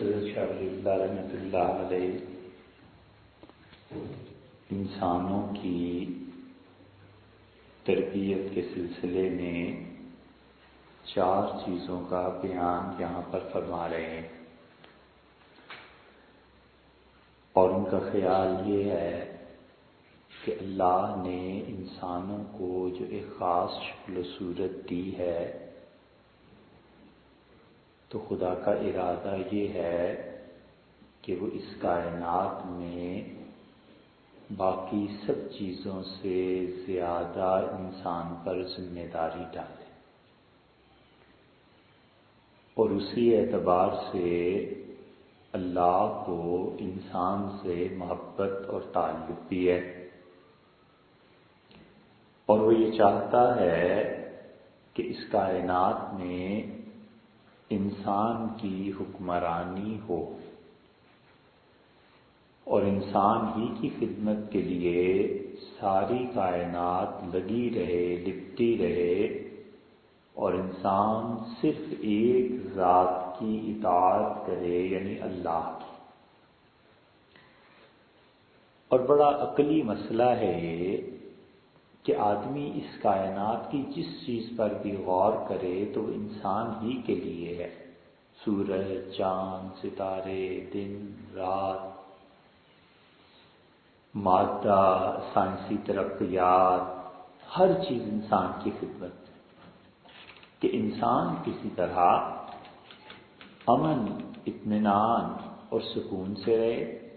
اللہ رحمۃ اللہ علیہ انسانوں کی تربیت کے سلسلے میں چار چیزوں کا بیان یہاں پر فرما رہے ہیں۔ اور ان کا خیال یہ ہے کہ اللہ نے انسانوں کو جو ایک خاص شکل و صورت دی ہے تو خدا کا ارادہ یہ ہے کہ وہ اس کائنات میں باقی سب چیزوں سے زیادہ انسان پر ذمہ داری ڈالے۔ اور اسی اعتبار سے اللہ کو انسان سے محبت اور تعلق بھی ہے۔ اور وہ یہ چاہتا ہے کہ اس کائنات میں انسان کی حکمرانی ہو۔ اور انسان ہی کی خدمت کے لیے ساری کائنات لگی رہے، لپٹی رہے۔ اور انسان صرف ایک ذات کی اطاعت کرے یعنی اللہ کی۔ اور بڑا عقلی مسئلہ ہے یہ کہ آدمی اس کائنات کی جس چیز پر بھی غور کرے تو وہ انسان ہی کے لیے ہے۔ سورج، چاند، ستارے، دن، رات۔ مادہ، سائنسی ترقیات، ہر چیز انسان کی خدمت کہ انسان کسی طرح امن، اطمینان اور سکون سے رہے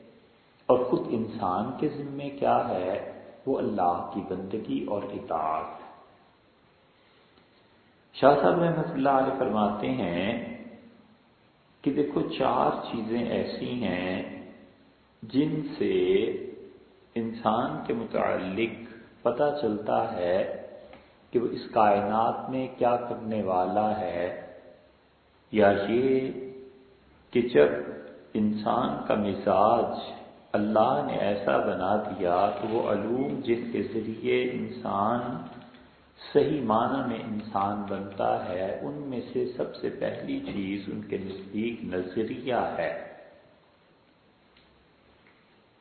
اور خود انسان کے ذمے کیا ہے وہ اللہ کی بندگی اور اطاعت۔ شاہ صاحب رحمۃ اللہ علیہ فرماتے ہیں کہ دیکھو چار چیزیں ایسی ہیں جن سے انسان کے متعلق پتہ چلتا ہے کہ وہ اس کائنات میں کیا کرنے والا ہے۔ یا یہ کہ جب انسان کا مزاج اللہ نے ایسا بنا دیا کہ وہ علوم جس کے ذریعے انسان صحیح معنی میں انسان بنتا ہے، ان میں سے سب سے پہلی چیز ان کے نزدیک نظریہ ہے۔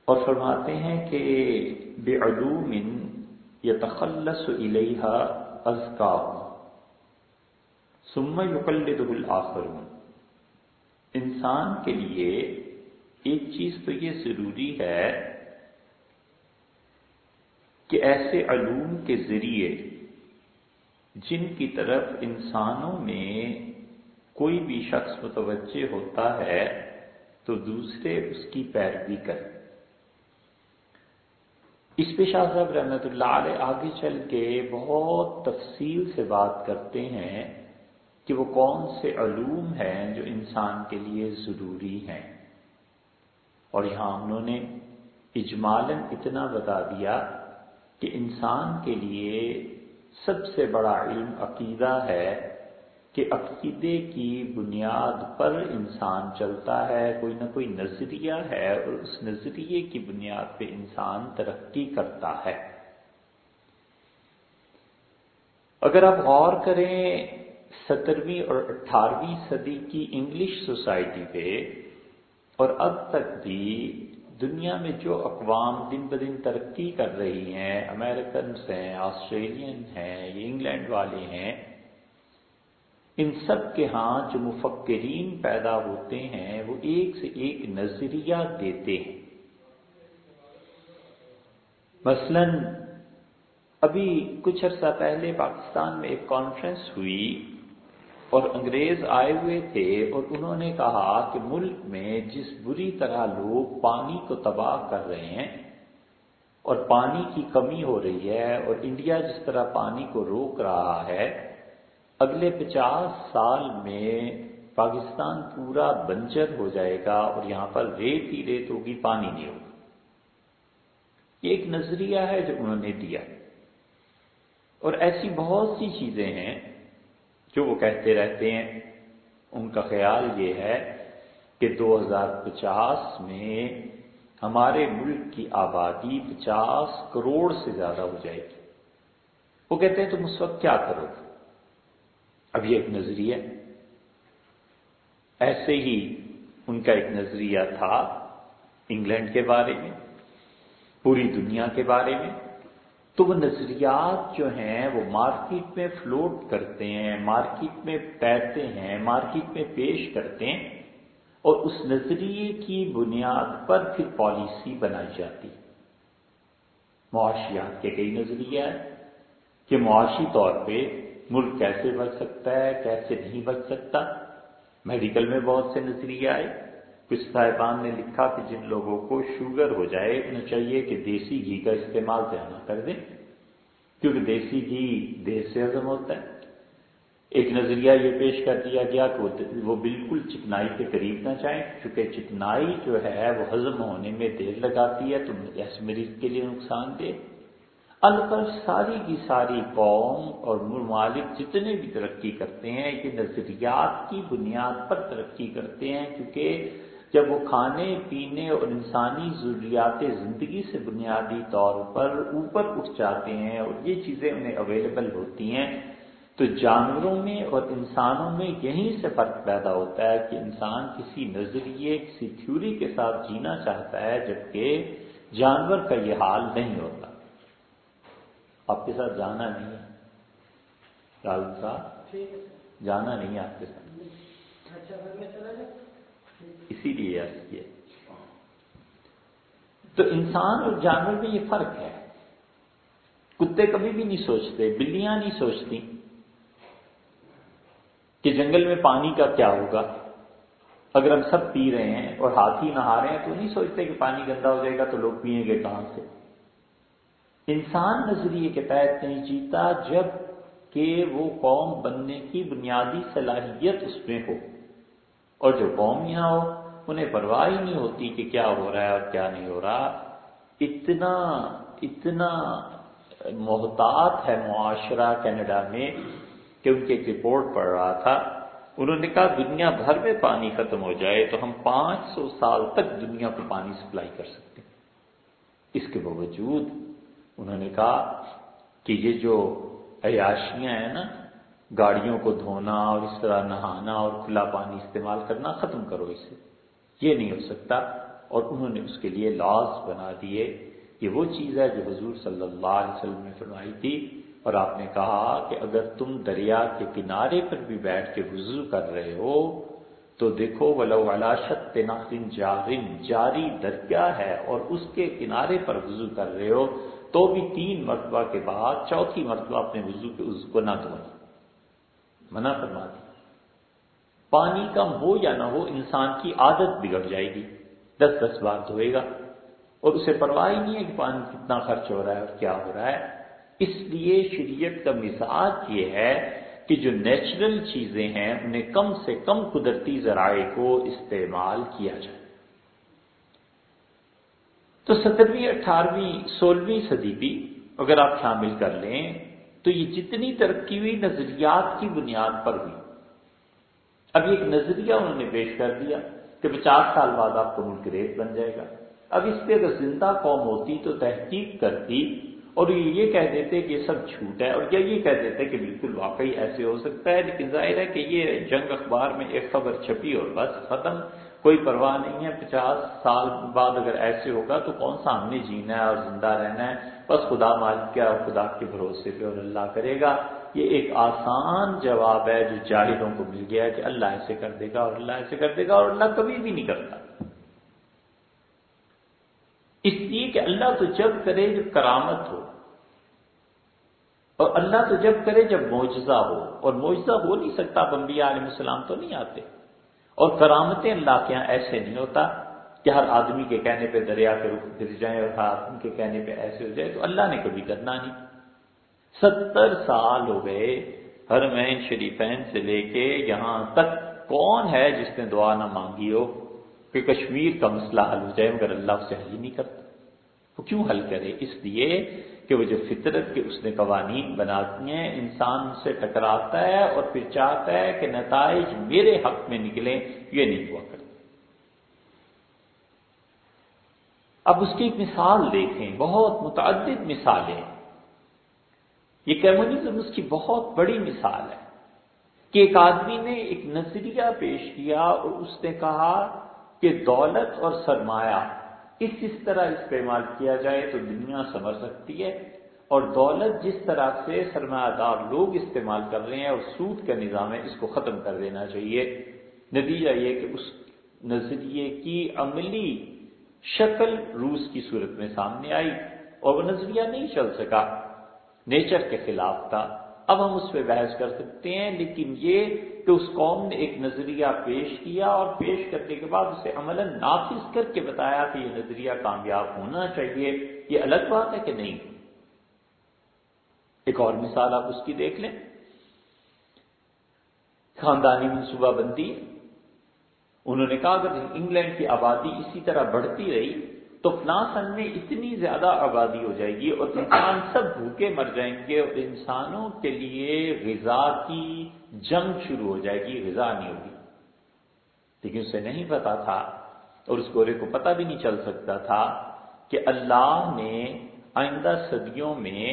اور فرماتے ہیں کہ بے علوم یا تخلص علیحا ازکا سم یقلد الآخرون انسان کے لیے ایک چیز تو یہ ضروری ہے کہ ایسے علوم کے ذریعے جن کی طرف انسانوں میں کوئی بھی شخص متوجہ ہوتا ہے، تو دوسرے اس کی پیروی کریں۔ اس پہ شاہ صاحب رحمت اللہ علیہ آگے چل کے بہت تفصیل سے بات کرتے ہیں کہ وہ کون سے علوم ہیں جو انسان کے لیے ضروری ہیں۔ اور یہاں انہوں نے اجمالاً اتنا بتا دیا کہ انسان کے لیے سب سے بڑا علم عقیدہ ہے کہ عقیدے کی بنیاد پر انسان چلتا ہے، کوئی نہ کوئی نظریہ ہے اور اس نظریے کی بنیاد پہ انسان ترقی کرتا ہے۔ اگر آپ غور کریں، سترویں اور اٹھارہویں صدی کی انگلش سوسائٹی پہ اور اب تک بھی دنیا میں جو اقوام دن بدن ترقی کر رہی ہیں امریکنس ہیں، آسٹریلین ہیں، یہ انگلینڈ والے ہیں، ان سب کے ہاں جو مفکرین پیدا ہوتے ہیں، وہ ایک سے ایک نظریہ دیتے ہیں۔ مثلا، ابھی کچھ عرصہ پہلے پاکستان میں ایک کانفرنس ہوئی۔ اور انگریز آئے ہوئے تھے اور انہوں نے کہا کہ ملک میں جس بری طرح لوگ پانی کو تباہ کر رہے ہیں اور پانی کی کمی ہو رہی ہے اور انڈیا جس طرح پانی کو روک رہا ہے، اگلے پچاس سال میں پاکستان پورا بنجر ہو جائے گا اور یہاں پر ریت ہی ریت ہوگی، پانی نہیں ہوگا۔ یہ ایک نظریہ ہے جو انہوں نے دیا۔ اور ایسی بہت سی چیزیں ہیں جو وہ کہتے رہتے ہیں؟ ان کا خیال یہ ہے کہ دو ہزار پچاس میں ہمارے ملک کی آبادی پچاس کروڑ سے زیادہ ہو جائے گی۔ وہ کہتے ہیں تم اس وقت کیا کرو گے؟ اب یہ ایک نظریہ ایسے ہی ان کا ایک نظریہ تھا انگلینڈ کے بارے میں، پوری دنیا کے بارے میں۔ تو وہ نظریات جو ہیں وہ مارکیٹ میں فلوٹ کرتے ہیں، مارکیٹ میں تیرتے ہیں، مارکیٹ میں پیش کرتے ہیں اور اس نظریے کی بنیاد پر پھر پالیسی بنائی جاتی۔ معاشیات کے کئی نظریہ ہے کہ معاشی طور پہ ملک کیسے بچ سکتا ہے، کیسے نہیں بچ سکتا۔ میڈیکل میں بہت سے نظریے آئے۔ کچھ صاحبان نے لکھا کہ جن لوگوں کو شوگر ہو جائے، انہیں چاہیے کہ دیسی گھی کا استعمال زیادہ کر دیں، کیونکہ دیسی گھی دیر سے ہضم ہوتا ہے۔ ایک نظریہ یہ پیش کر دیا گیا کہ وہ بالکل چکنائی کے قریب نہ چاہیں چونکہ چکنائی جو ہے، وہ ہضم ہونے میں دیر لگاتی ہے، تو ایسے مریض کے لیے نقصان دہ۔ البر ساری کی ساری قوم اور ممالک جتنے بھی ترقی کرتے ہیں، یہ نظریات کی بنیاد پر ترقی کرتے ہیں، کیونکہ جب وہ کھانے پینے اور انسانی ضروریات زندگی سے بنیادی طور پر اوپر اٹھ جاتے ہیں اور یہ چیزیں انہیں اویلیبل ہوتی ہیں تو جانوروں میں اور انسانوں میں یہیں سے فرق پیدا ہوتا ہے کہ انسان کسی نظریے کسی تھیوری کے ساتھ جینا چاہتا ہے جبکہ جانور کا یہ حال نہیں ہوتا۔ آپ کے ساتھ جانا نہیں ہے۔ صاحب؟ جانا نہیں ہے آپ کے ساتھ۔ اسی لیے کیا تو انسان اور جانور میں یہ فرق ہے۔ کتے کبھی بھی نہیں سوچتے، بلیاں نہیں سوچتی کہ جنگل میں پانی کا کیا ہوگا۔ اگر ہم سب پی رہے ہیں اور ہاتھی نہا رہے ہیں تو نہیں سوچتے کہ پانی گندا ہو جائے گا تو لوگ پیئیں گے کہاں سے۔ انسان نظریے کے تحت نہیں جیتا جبکہ وہ قوم بننے کی بنیادی صلاحیت اس میں ہو۔ اور جو قوم یہاں ہو، انہیں پرواہ ہی نہیں ہوتی کہ کیا ہو رہا ہے اور کیا نہیں ہو رہا۔ اتنا اتنا محتاط ہے معاشرہ کینیڈا میں کہ ان کی ایک رپورٹ پڑھ رہا تھا۔ انہوں نے کہا، دنیا بھر میں پانی ختم ہو جائے تو ہم پانچ سو سال تک دنیا کو پانی سپلائی کر سکتے ہیں۔ اس کے باوجود انہوں نے کہا کہ یہ جو عیاشیاں ہیں نا گاڑیوں کو دھونا اور اس طرح نہانا اور کھلا پانی استعمال کرنا ختم کرو اسے۔ یہ نہیں ہو سکتا۔ اور انہوں نے اس کے لیے لاس بنا دیے۔ یہ وہ چیز ہے جو حضور صلی اللہ علیہ وسلم نے فرمائی تھی۔ اور آپ نے کہا کہ اگر تم دریا کے کنارے پر بھی بیٹھ کے وضو کر رہے ہو، تو دیکھو، ولو علاشت تناخن جارن، جاری دریا ہے اور اس کے کنارے پر وضو کر رہے ہو، تو بھی تین مرتبہ کے بعد چوتھی مرتبہ اپنے وضو کے اس کو نہ دھونا۔ منع فرما دی۔ پانی کم ہو یا نہ ہو، انسان کی عادت بگڑ جائے گی۔ دس دس بار دھوئے گا۔ اور اسے پرواہ ہی نہیں ہے کہ پانی کتنا خرچ ہو رہا ہے اور کیا ہو رہا ہے۔ اس لیے شریعت کا مزاج یہ ہے کہ جو نیچرل چیزیں ہیں، انہیں کم سے کم قدرتی ذرائع کو استعمال کیا جائے۔ تو سترویں، اٹھارہویں، سولہویں صدی بھی اگر آپ شامل کر لیں تو یہ جتنی ترقی ہوئی نظریات کی بنیاد پر ہوئی اب ایک نظریہ انہوں نے پیش کر دیا کہ پچاس سال بعد آپ کو ملک ریت بن جائے گا۔ اب اس پہ اگر زندہ قوم ہوتی تو تحقیق کرتی اور یہ کہہ دیتے کہ یہ سب جھوٹ ہے اور یا یہ کہہ دیتے کہ بالکل واقعی ایسے ہو سکتا ہے، لیکن ظاہر ہے کہ یہ جنگ اخبار میں ایک خبر چھپی اور بس ختم۔ کوئی پرواہ نہیں ہے، پچاس سال بعد اگر ایسے ہوگا تو کون سا ہم نے جینا ہے اور زندہ رہنا ہے؟ بس خدا مالک کیا خدا کے بھروسے پہ اور اللہ کرے گا۔ یہ ایک آسان جواب ہے جو جاہلوں کو مل گیا ہے کہ اللہ ایسے کر دے گا اور اللہ ایسے کر دے گا اور اللہ کبھی بھی نہیں کرتا۔ اس لیے کہ اللہ تو جب کرے جب کرامت ہو اور اللہ تو جب کرے جب معجزہ ہو اور معجزہ ہو نہیں سکتا بمبیا علیہ السلام تو نہیں آتے۔ اور کرامتیں اللہ کے یہاں ایسے نہیں ہوتا۔ کہ ہر آدمی کے کہنے پہ دریا کے رخ گر جائیں اور ہر آدمی کے کہنے پہ ایسے ہو جائے تو اللہ نے کبھی کرنا نہیں۔ ستر سال ہو گئے ہر مین شریفین سے لے کے یہاں تک کون ہے جس نے دعا نہ مانگی ہو کہ کشمیر کا مسئلہ حل ہو جائے مگر اللہ اسے حل ہی نہیں کرتا۔ وہ کیوں حل کرے؟ اس لیے کہ وہ جو فطرت کے اس نے قوانین بناتی ہیں، انسان سے ٹکراتا ہے اور پھر چاہتا ہے کہ نتائج میرے حق میں نکلیں۔ یہ نہیں ہوا کرتا۔ اب اس کی ایک مثال دیکھیں، بہت متعدد مثالیں۔ یہ کمیونزم اس کی بہت بڑی مثال ہے کہ ایک آدمی نے ایک نظریہ پیش کیا اور اس نے کہا کہ دولت اور سرمایہ اس اس طرح استعمال کیا جائے تو دنیا سمر سکتی ہے اور دولت جس طرح سے سرمایہ دار لوگ استعمال کر رہے ہیں اور سود کا نظام ہے، اس کو ختم کر دینا چاہیے۔ نتیجہ یہ کہ اس نظریے کی عملی شکل روس کی صورت میں سامنے آئی اور وہ نظریہ نہیں چل سکا۔ نیچر کے خلاف تھا۔ اب ہم اس پہ بحث کر سکتے ہیں، لیکن یہ کہ اس قوم نے ایک نظریہ پیش کیا اور پیش کرنے کے بعد اسے عمل نافذ کر کے بتایا کہ یہ نظریہ کامیاب ہونا چاہیے، یہ الگ بات ہے کہ نہیں۔ ایک اور مثال آپ اس کی دیکھ لیں۔ خاندانی منصوبہ بندی۔ انہوں نے کہا اگر انگلینڈ کی آبادی اسی طرح بڑھتی رہی تو فلاں سن میں اتنی زیادہ آبادی ہو جائے گی اور انسان سب بھوکے مر جائیں گے اور انسانوں کے لیے غذا کی جنگ شروع ہو جائے گی، غذا نہیں ہوگی۔ لیکن اسے نہیں پتا تھا اور اس گورے کو پتہ بھی نہیں چل سکتا تھا کہ اللہ نے آئندہ صدیوں میں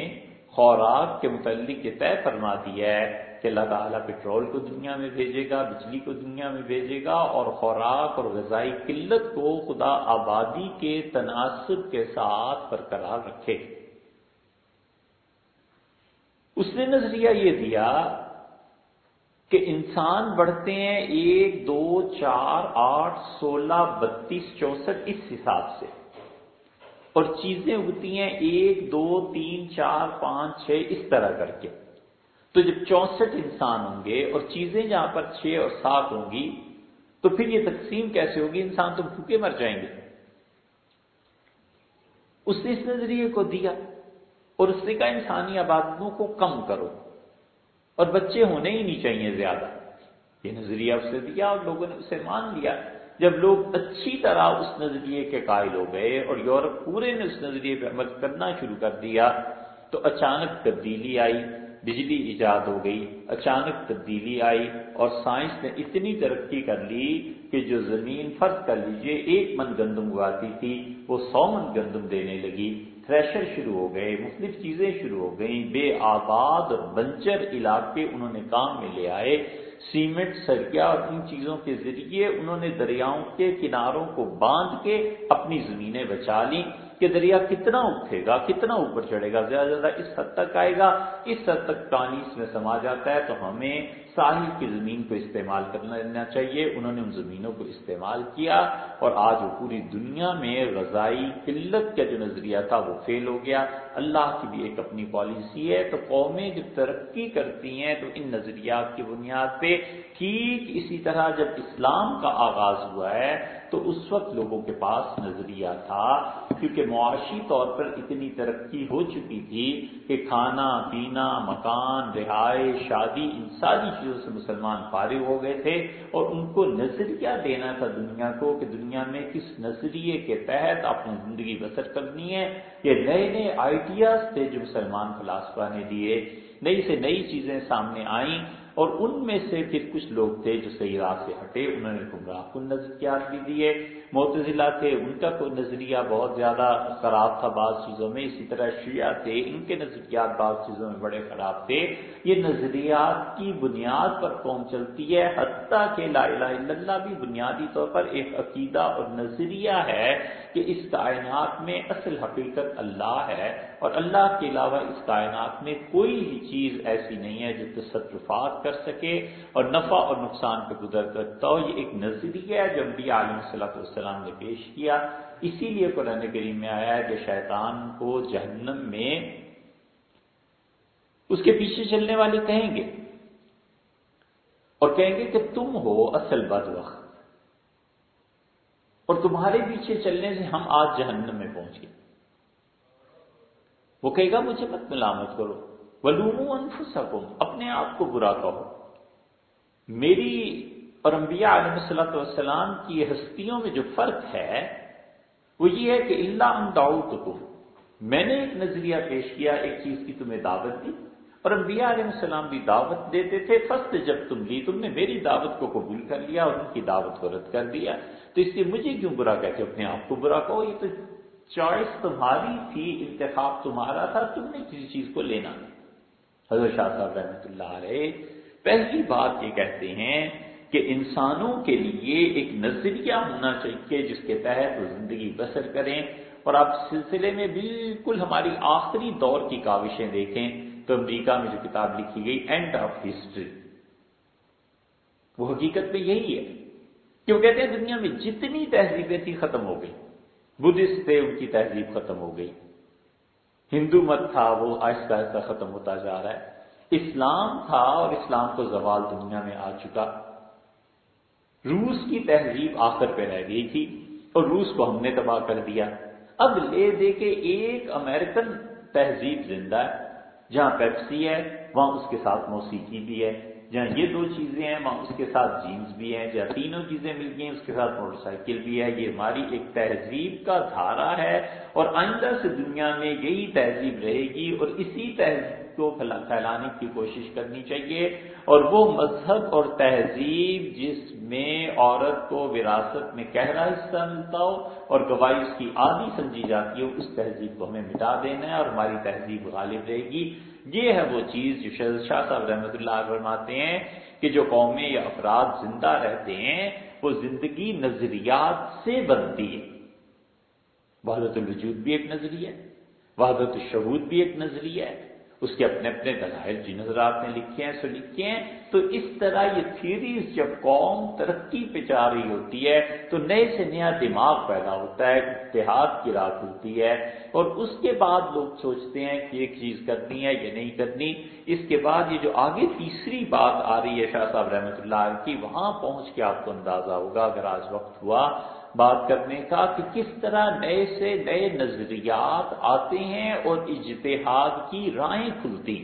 خوراک کے متعلق یہ طے فرما دیا ہے کہ اللہ تعالیٰ پٹرول کو دنیا میں بھیجے گا، بجلی کو دنیا میں بھیجے گا اور خوراک اور غذائی قلت کو خدا آبادی کے تناسب کے ساتھ برقرار رکھے۔ اس نے نظریہ یہ دیا کہ انسان بڑھتے ہیں ایک، دو، چار، آٹھ، سولہ، بتیس، چونسٹھ، اس حساب سے۔ اور چیزیں اگتی ہیں ایک، دو، تین، چار، پانچ، چھ، اس طرح کر کے۔ تو جب چونسٹھ انسان ہوں گے اور چیزیں جہاں پر چھ اور سات ہوں گی، تو پھر یہ تقسیم کیسے ہوگی؟ انسان تو بھوکے مر جائیں گے۔ اس نے اس نظریے کو دیا اور اس نے کہا، انسانی آبادیوں کو کم کرو اور بچے ہونے ہی نہیں چاہیے زیادہ۔ یہ نظریہ اس نے دیا اور لوگوں نے اسے مان لیا۔ جب لوگ اچھی طرح اس نظریے کے قائل ہو گئے اور یورپ پورے نے اس نظریے پہ عمل کرنا شروع کر دیا، تو اچانک تبدیلی آئی۔ بجلی ایجاد ہو گئی، اچانک تبدیلی آئی اور سائنس نے اتنی ترقی کر لی کہ جو زمین فرض کر لیجیے ایک من گندم اگاتی تھی، وہ سو من گندم دینے لگی۔ تھریشر شروع ہو گئے، مختلف چیزیں شروع ہو گئیں۔ بے آباد اور بنچر علاقے انہوں نے کام میں لے آئے۔ سیمنٹ سرکیا اور ان چیزوں کے ذریعے انہوں نے دریاؤں کے کناروں کو باندھ کے اپنی زمینیں بچا لی کہ دریا کتنا اٹھے گا، کتنا اوپر چڑھے گا، زیادہ زیادہ اس حد تک آئے گا، اس حد تک پانی اس میں سما جاتا ہے، تو ہمیں ساحل کی زمین کو استعمال کرنا لینا چاہیے، انہوں نے ان زمینوں کو استعمال کیا اور آج وہ پوری دنیا میں غذائی قلت کا جو نظریہ تھا وہ فیل ہو گیا۔ اللہ کی بھی ایک اپنی پالیسی ہے تو قومیں جب ترقی کرتی ہیں تو ان نظریات کی بنیاد پہ ٹھیک اسی طرح جب اسلام کا آغاز ہوا ہے تو اس وقت لوگوں کے پاس نظریہ تھا، کیونکہ معاشی طور پر اتنی ترقی ہو چکی تھی کہ کھانا، پینا، مکان، رہائش، شادی ان ساری چیزوں سے مسلمان فارغ ہو گئے تھے اور ان کو نظریہ دینا تھا دنیا کو کہ دنیا میں کس نظریے کے تحت اپنی زندگی بسر کرنی ہے۔ یہ نئے نئے آئیڈیاز تھے جو مسلمان فلاسفہ نے دیے۔ نئی سے نئی چیزیں سامنے آئیں۔ اور ان میں سے پھر کچھ لوگ تھے جو صحیح راہ سے ہٹے، انہوں نے گمراہ کن نظریات بھی دیے معتزلہ تھے ان کا کوئی نظریہ بہت زیادہ خراب تھا، بعض چیزوں میں اسی طرح شیعہ تھے، ان کے نظریات بعض چیزوں میں بڑے خراب تھے۔ یہ نظریات کی بنیاد پر قوم چلتی ہے، حتیٰ کہ لا الہ الا اللہ بھی بنیادی طور پر ایک عقیدہ اور نظریہ ہے کہ اس کائنات میں اصل حقیقت اللہ ہے۔ اور اللہ کے علاوہ اس کائنات میں کوئی بھی چیز ایسی نہیں ہے جو تصرفات کر سکے اور نفع اور نقصان پہ گزر کرتا ہو یہ ایک نظریہ ہے جو انبیاء علیہ صلاح والسلام نے پیش کیا۔ اسی لیے قرآن کریم میں آیا ہے کہ شیطان کو جہنم میں اس کے پیچھے چلنے والے کہیں گے اور کہیں گے کہ تم ہو اصل بد وقت اور تمہارے پیچھے چلنے سے ہم آج جہنم میں پہنچ گئے۔ وہ کہے گا مجھے مت ملامت کرو ولوم انفسکم اپنے آپ کو برا کہو۔ میری اور انبیاء علیہ صلاحت والسلام کی ہستیوں میں جو فرق ہے، وہ یہ ہے کہ اللہ ان میں نے ایک نظریہ پیش کیا، ایک چیز کی تمہیں دعوت دی، اور انبیاء علیہ السلام بھی دعوت دیتے تھے۔ فسٹ جب تم لی، تم نے میری دعوت کو قبول کر لیا اور ان کی دعوت کو رد کر دیا۔ تو اس لیے مجھے کیوں برا کہتے اپنے آپ کو برا کہو، یہ تو چوائس تمہاری تھی انتخاب تمہارا تھا، تم نے کسی چیز کو لینا۔ حضرت شاہ صاحب رحمۃ اللہ علیہ پہلی بات یہ کہتے ہیں کہ انسانوں کے لیے ایک نظریہ ہونا چاہیے جس کے تحت وہ زندگی بسر کریں۔ اور آپ سلسلے میں بالکل ہماری آخری دور کی کاوشیں دیکھیں تو امریکہ میں جو کتاب لکھی گئی اینڈ آف ہسٹری وہ حقیقت میں یہی ہے۔ کہ وہ کہتے ہیں؟ دنیا میں جتنی تہذیبیں تھیں، ختم ہو گئی بدھسٹ تھے ان کی تہذیب ختم ہو گئی۔ ہندو مت تھا، وہ آہستہ آہستہ ختم ہوتا جا رہا ہے۔ اسلام تھا اور اسلام کو زوال دنیا میں آ چکا۔ روس کی تہذیب آخر پہ رہ گئی تھی اور روس کو ہم نے تباہ کر دیا۔ اب لے دے کے ایک امریکن تہذیب زندہ ہے، جہاں پیپسی ہے، وہاں اس کے ساتھ موسیقی بھی ہے۔ جہاں یہ دو چیزیں ہیں، وہاں اس کے ساتھ جینس بھی ہیں جہاں تینوں چیزیں مل گئی ہیں، اس کے ساتھ موٹر سائیکل بھی ہے۔ یہ ہماری ایک تہذیب کا دھارا ہے اور آئندہ سے دنیا میں یہی تہذیب رہے گی اور اسی تہذیب کو پھیلانے کی کوشش کرنی چاہیے۔ اور وہ مذہب اور تہذیب جس میں عورت کو وراثت میں گہرا حصہ ملتا ہو اور گواہی اس کی آدھی سمجھی جاتی ہو، اس تہذیب کو ہمیں مٹا دینا ہے اور ہماری تہذیب غالب رہے گی۔ یہ ہے وہ چیز جو شاہ صاحب رحمۃ اللہ فرماتے ہیں کہ جو قومیں یا افراد زندہ رہتے ہیں، وہ زندگی نظریات سے بنتی ہے وحدت الوجود بھی ایک نظریہ ہے، وحدت الشہود بھی ایک نظریہ ہے اس کے اپنے اپنے دلائل جن حضرات نے لکھے ہیں، سو لکھے ہیں۔ تو اس طرح یہ تھیریز جب قوم ترقی پہ جا رہی ہوتی ہے، تو نئے سے نیا دماغ پیدا ہوتا ہے، اتحاد کی راہ کھلتی ہے۔ اور اس کے بعد لوگ سوچتے ہیں کہ ایک چیز کرنی ہے یا نہیں کرنی۔ اس کے بعد یہ جو آگے تیسری بات آ رہی ہے شاہ صاحب رحمۃ اللہ کی، وہاں پہنچ کے آپ کو اندازہ ہوگا، اگر آج وقت ہوا بات کرنے کا کہ کس طرح نئے سے نئے نظریات آتے ہیں اور اجتہاد کی رائیں کھلتی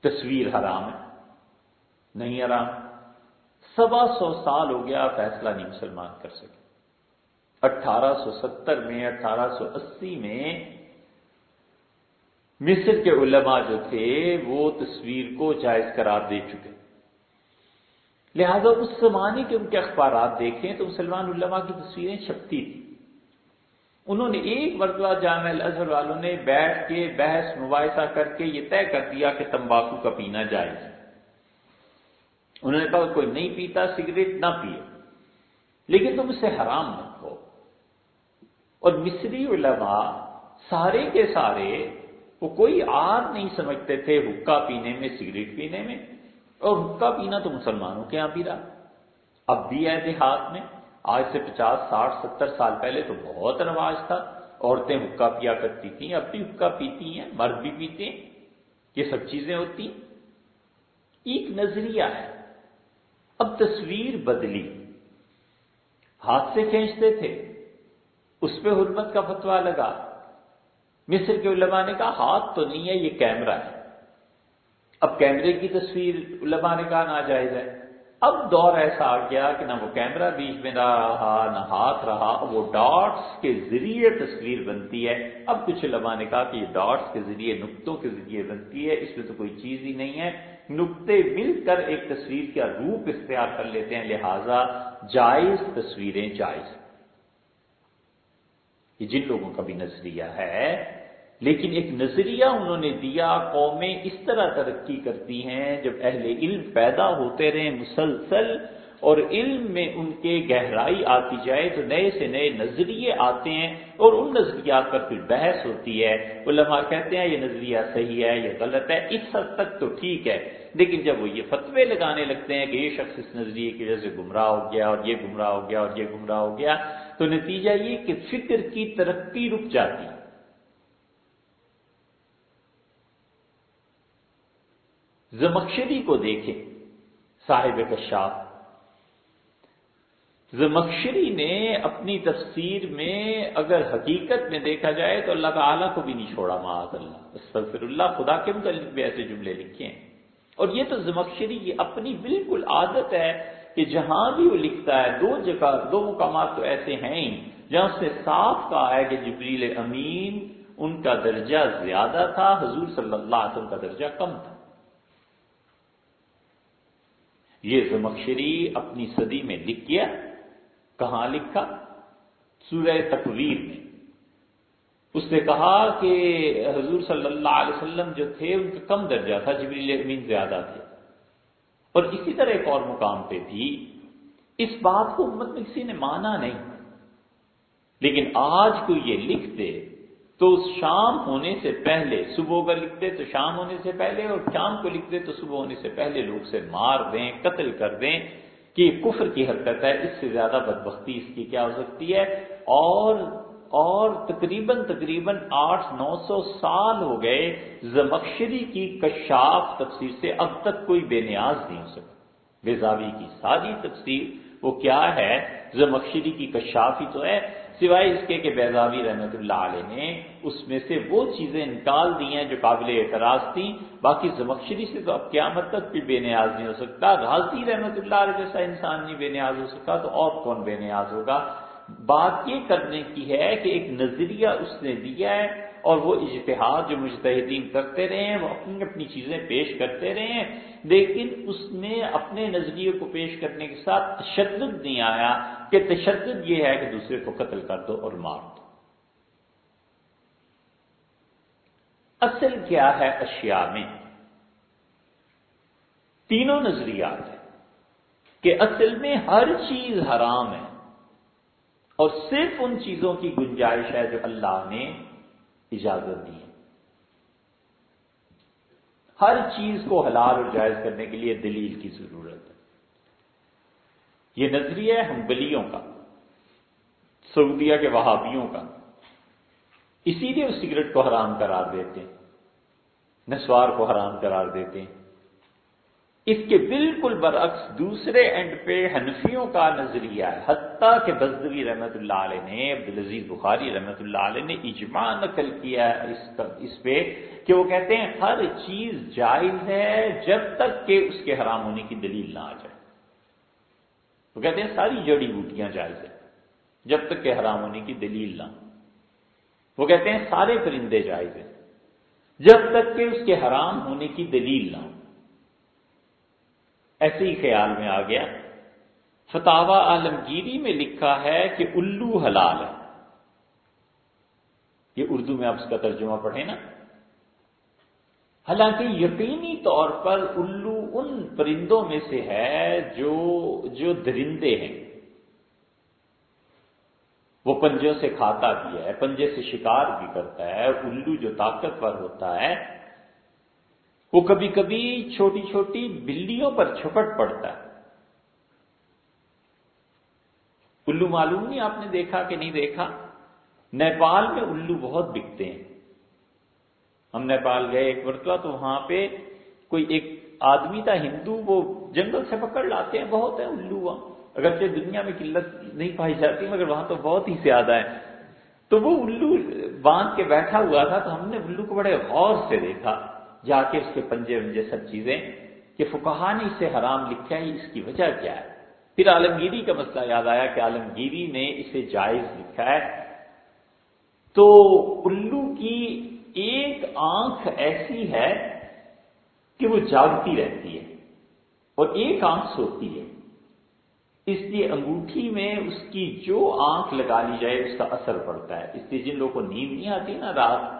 تصویر حرام ہے، نہیں حرام۔ سوا سو سال ہو گیا فیصلہ نہیں مسلمان کر سکے۔ اٹھارہ سو ستر میں، اٹھارہ سو اسی میں مصر کے علماء جو تھے وہ تصویر کو جائز قرار دے چکے۔ لہذا اس زمانے کے ان کے اخبارات دیکھیں تو مسلمان علماء کی تصویریں چھپتی تھیں۔ انہوں نے ایک مرتبہ جامع الازہر والوں نے بیٹھ کے بحث، مباحثہ کر کے یہ طے کر دیا کہ تمباکو کا پینا جائز انہوں نے کہا کوئی نہیں پیتا، سگریٹ نہ پیے لیکن تم اسے حرام نہ ہو اور مصری علماء سارے کے سارے وہ کوئی آر نہیں سمجھتے تھے، حکا پینے میں، سگریٹ پینے میں۔ اور حکا پینا تو مسلمانوں کے یہاں بھی رہا اب بھی ہے دیہات میں۔ آج سے پچاس، ساٹھ، ستر سال پہلے تو بہت رواج تھا۔ عورتیں حکا پیا کرتی تھیں، اب بھی حکا پیتی ہیں، مرد بھی پیتے ہیں۔ یہ سب چیزیں ہوتی ہیں۔ ایک نظریہ ہے۔ اب تصویر بدلی۔ ہاتھ سے کھینچتے تھے۔ اس پہ حرمت کا فتوا لگا۔ مصر کے علماء نے کہا، ہاتھ تو نہیں ہے، یہ کیمرہ ہے۔ اب کیمرے کی تصویر علماء نے کہا ناجائز ہے۔ اب دور ایسا آ گیا کہ نہ وہ کیمرہ بیچ میں نہ رہا، نہ ہاتھ رہا وہ ڈاٹس کے ذریعے تصویر بنتی ہے۔ اب کچھ علماء نے کہا کہ یہ ڈاٹس کے ذریعے، نقطوں کے ذریعے بنتی ہے، اس میں تو کوئی چیز ہی نہیں ہے۔ نقطے مل کر ایک تصویر کا روپ اختیار کر لیتے ہیں، لہذا جائز تصویریں جائز۔ یہ جن لوگوں کا بھی نظریہ ہے لیکن ایک نظریہ انہوں نے دیا، قومیں اس طرح ترقی کرتی ہیں، جب اہل علم پیدا ہوتے رہے مسلسل اور علم میں ان کے گہرائی آتی جائے تو نئے سے نئے نظریے آتے ہیں اور ان نظریات پر پھر بحث ہوتی ہے۔ علماء کہتے ہیں، یہ نظریہ صحیح ہے، یہ غلط ہے، اس حد تک تو ٹھیک ہے۔ لیکن جب وہ یہ فتوے لگانے لگتے ہیں کہ یہ شخص اس نظریے کی وجہ سے گمراہ ہو گیا اور یہ گمراہ ہو گیا اور یہ گمراہ ہو گیا، تو نتیجہ یہ کہ فکر کی ترقی رک جاتی۔ ہے زمخشری کو دیکھیں صاحب کشاف۔ زمخشری نے اپنی تفسیر میں اگر حقیقت میں دیکھا جائے تو اللہ تعالیٰ کو بھی نہیں چھوڑا معاذ اللہ استغفر اللہ خدا کے متعلق بھی ایسے جملے لکھے ہیں۔ اور یہ تو زمخشری کی اپنی بالکل عادت ہے کہ جہاں بھی وہ لکھتا ہے، دو جگہ، دو مقامات تو ایسے ہیں ہی۔ جہاں اس نے صاف کہا ہے کہ جبریل امین، ان کا درجہ زیادہ تھا، حضور صلی اللہ علیہ وسلم کا درجہ کم تھا۔ یہ زمخشری اپنی صدی میں لکھ گیا کہاں لکھا؟ سورہ تکویر میں۔ اس نے کہا کہ حضور صلی اللہ علیہ وسلم جو تھے، ان کا کم درجہ تھا، جبریل امین زیادہ تھے۔ اور اسی طرح ایک اور مقام پہ بھی اس بات کو امت میں کسی نے مانا نہیں۔ لیکن آج کو یہ لکھ دے تو شام ہونے سے پہلے، صبح کا لکھ دے تو شام ہونے سے پہلے اور شام کو لکھ دے تو صبح ہونے سے پہلے لوگ سے مار دیں، قتل کر دیں، کہ یہ کفر کی حرکت ہے، اس سے زیادہ بدبختی اس کی کیا ہو سکتی ہے؟ اور اور تقریباً تقریباً آٹھ، نو سو سال ہو گئے، زمخشری کی کشاف تفسیر سے اب تک کوئی بے نیاز نہیں ہو سکا۔ بیزاوی کی ساری تفسیر وہ کیا ہے؟ زمخشری کی کشاف ہی تو ہے۔ سوائے اس کے کہ بیضاوی رحمت اللہ علیہ نے اس میں سے وہ چیزیں نکال دی ہیں جو قابل اعتراض تھیں۔ باقی زمخشری سے تو اب قیامت تک بھی بے نیاز نہیں ہو سکتا۔ غازی رحمت اللہ علیہ جیسا انسان نہیں بے نیاز ہو سکتا، تو اور کون بے نیاز ہوگا؟ بات یہ کرنے کی ہے کہ ایک نظریہ اس نے دیا ہے اور وہ اجتہاد جو مجتہدین کرتے رہے ہیں، وہ اپنی اپنی چیزیں پیش کرتے رہے ہیں، لیکن اس میں اپنے نظریے کو پیش کرنے کے ساتھ تشدد نہیں آیا کہ تشدد یہ ہے کہ دوسرے کو قتل کر دو اور مار دو۔ اصل کیا ہے اشیاء میں؟ تینوں نظریات ہیں کہ اصل میں ہر چیز حرام ہے اور صرف ان چیزوں کی گنجائش ہے جو اللہ نے اجازت دی ہے۔ ہر چیز کو حلال اور جائز کرنے کے لیے دلیل کی ضرورت ہے۔ یہ نظریہ ہے ہمبلیوں کا، سعودیہ کے وہابیوں کا، اسی لیے اس سگریٹ کو حرام قرار دیتے ہیں، نسوار کو حرام قرار دیتے ہیں۔ اس کے بالکل برعکس دوسرے اینڈ پہ حنفیوں کا نظریہ ہے۔ حتیٰ کہ بزدوی رحمت اللہ علیہ نے، عبدالعزیز بخاری رحمت اللہ علیہ نے اجماع نقل کیا ہے اس پہ کہ وہ کہتے ہیں ہر چیز جائز ہے جب تک کہ اس کے حرام ہونے کی دلیل نہ آ جائے۔ وہ کہتے ہیں ساری جڑی بوٹیاں جائز ہیں جب تک کہ حرام ہونے کی دلیل نہ۔ وہ کہتے ہیں سارے پرندے جائز ہیں جب تک کہ اس کے حرام ہونے کی دلیل نہ ہو۔ ایسے ہی خیال میں آ گیا۔ فتوا عالمگیری میں لکھا ہے کہ الو حلال ہے۔ یہ اردو میں آپ اس کا ترجمہ پڑھیں نا۔ حالانکہ یقینی طور پر الو ان پرندوں میں سے ہے جو جو درندے ہیں۔ وہ پنجوں سے کھاتا بھی ہے، پنجے سے شکار بھی کرتا ہے، الو جو طاقتور ہوتا ہے وہ کبھی کبھی چھوٹی چھوٹی بلیوں پر چھپٹ پڑتا ہے۔ الو معلوم نہیں، آپ نے دیکھا کہ نہیں دیکھا؟ نیپال میں الو بہت بکتے ہیں۔ ہم نیپال گئے ایک مرتبہ تو وہاں پہ کوئی ایک آدمی تھا، ہندو، وہ جنگل سے پکڑ لاتے ہیں، بہت ہے الو وہاں۔ اگرچہ دنیا میں قلت نہیں پائی جاتی، مگر وہاں تو بہت ہی زیادہ ہے تو وہ الو باندھ کے بیٹھا ہوا تھا، تو ہم نے الو کو بڑے غور سے دیکھا۔ جا کے اس کے پنجے ونجے سب چیزیں کہ فکہ نے اسے حرام لکھا ہے اس کی وجہ کیا ہے؟ پھر عالمگیری کا مسئلہ یاد آیا کہ عالمگیری نے اسے جائز لکھا ہے۔ تو الو کی ایک آنکھ ایسی ہے کہ وہ جاگتی رہتی ہے اور ایک آنکھ سوتی ہے۔ اس لیے انگوٹھی میں اس کی جو آنکھ لگا لی جائے، اس کا اثر پڑتا ہے۔ اس لیے جن لوگوں کو نیند نہیں آتی نا رات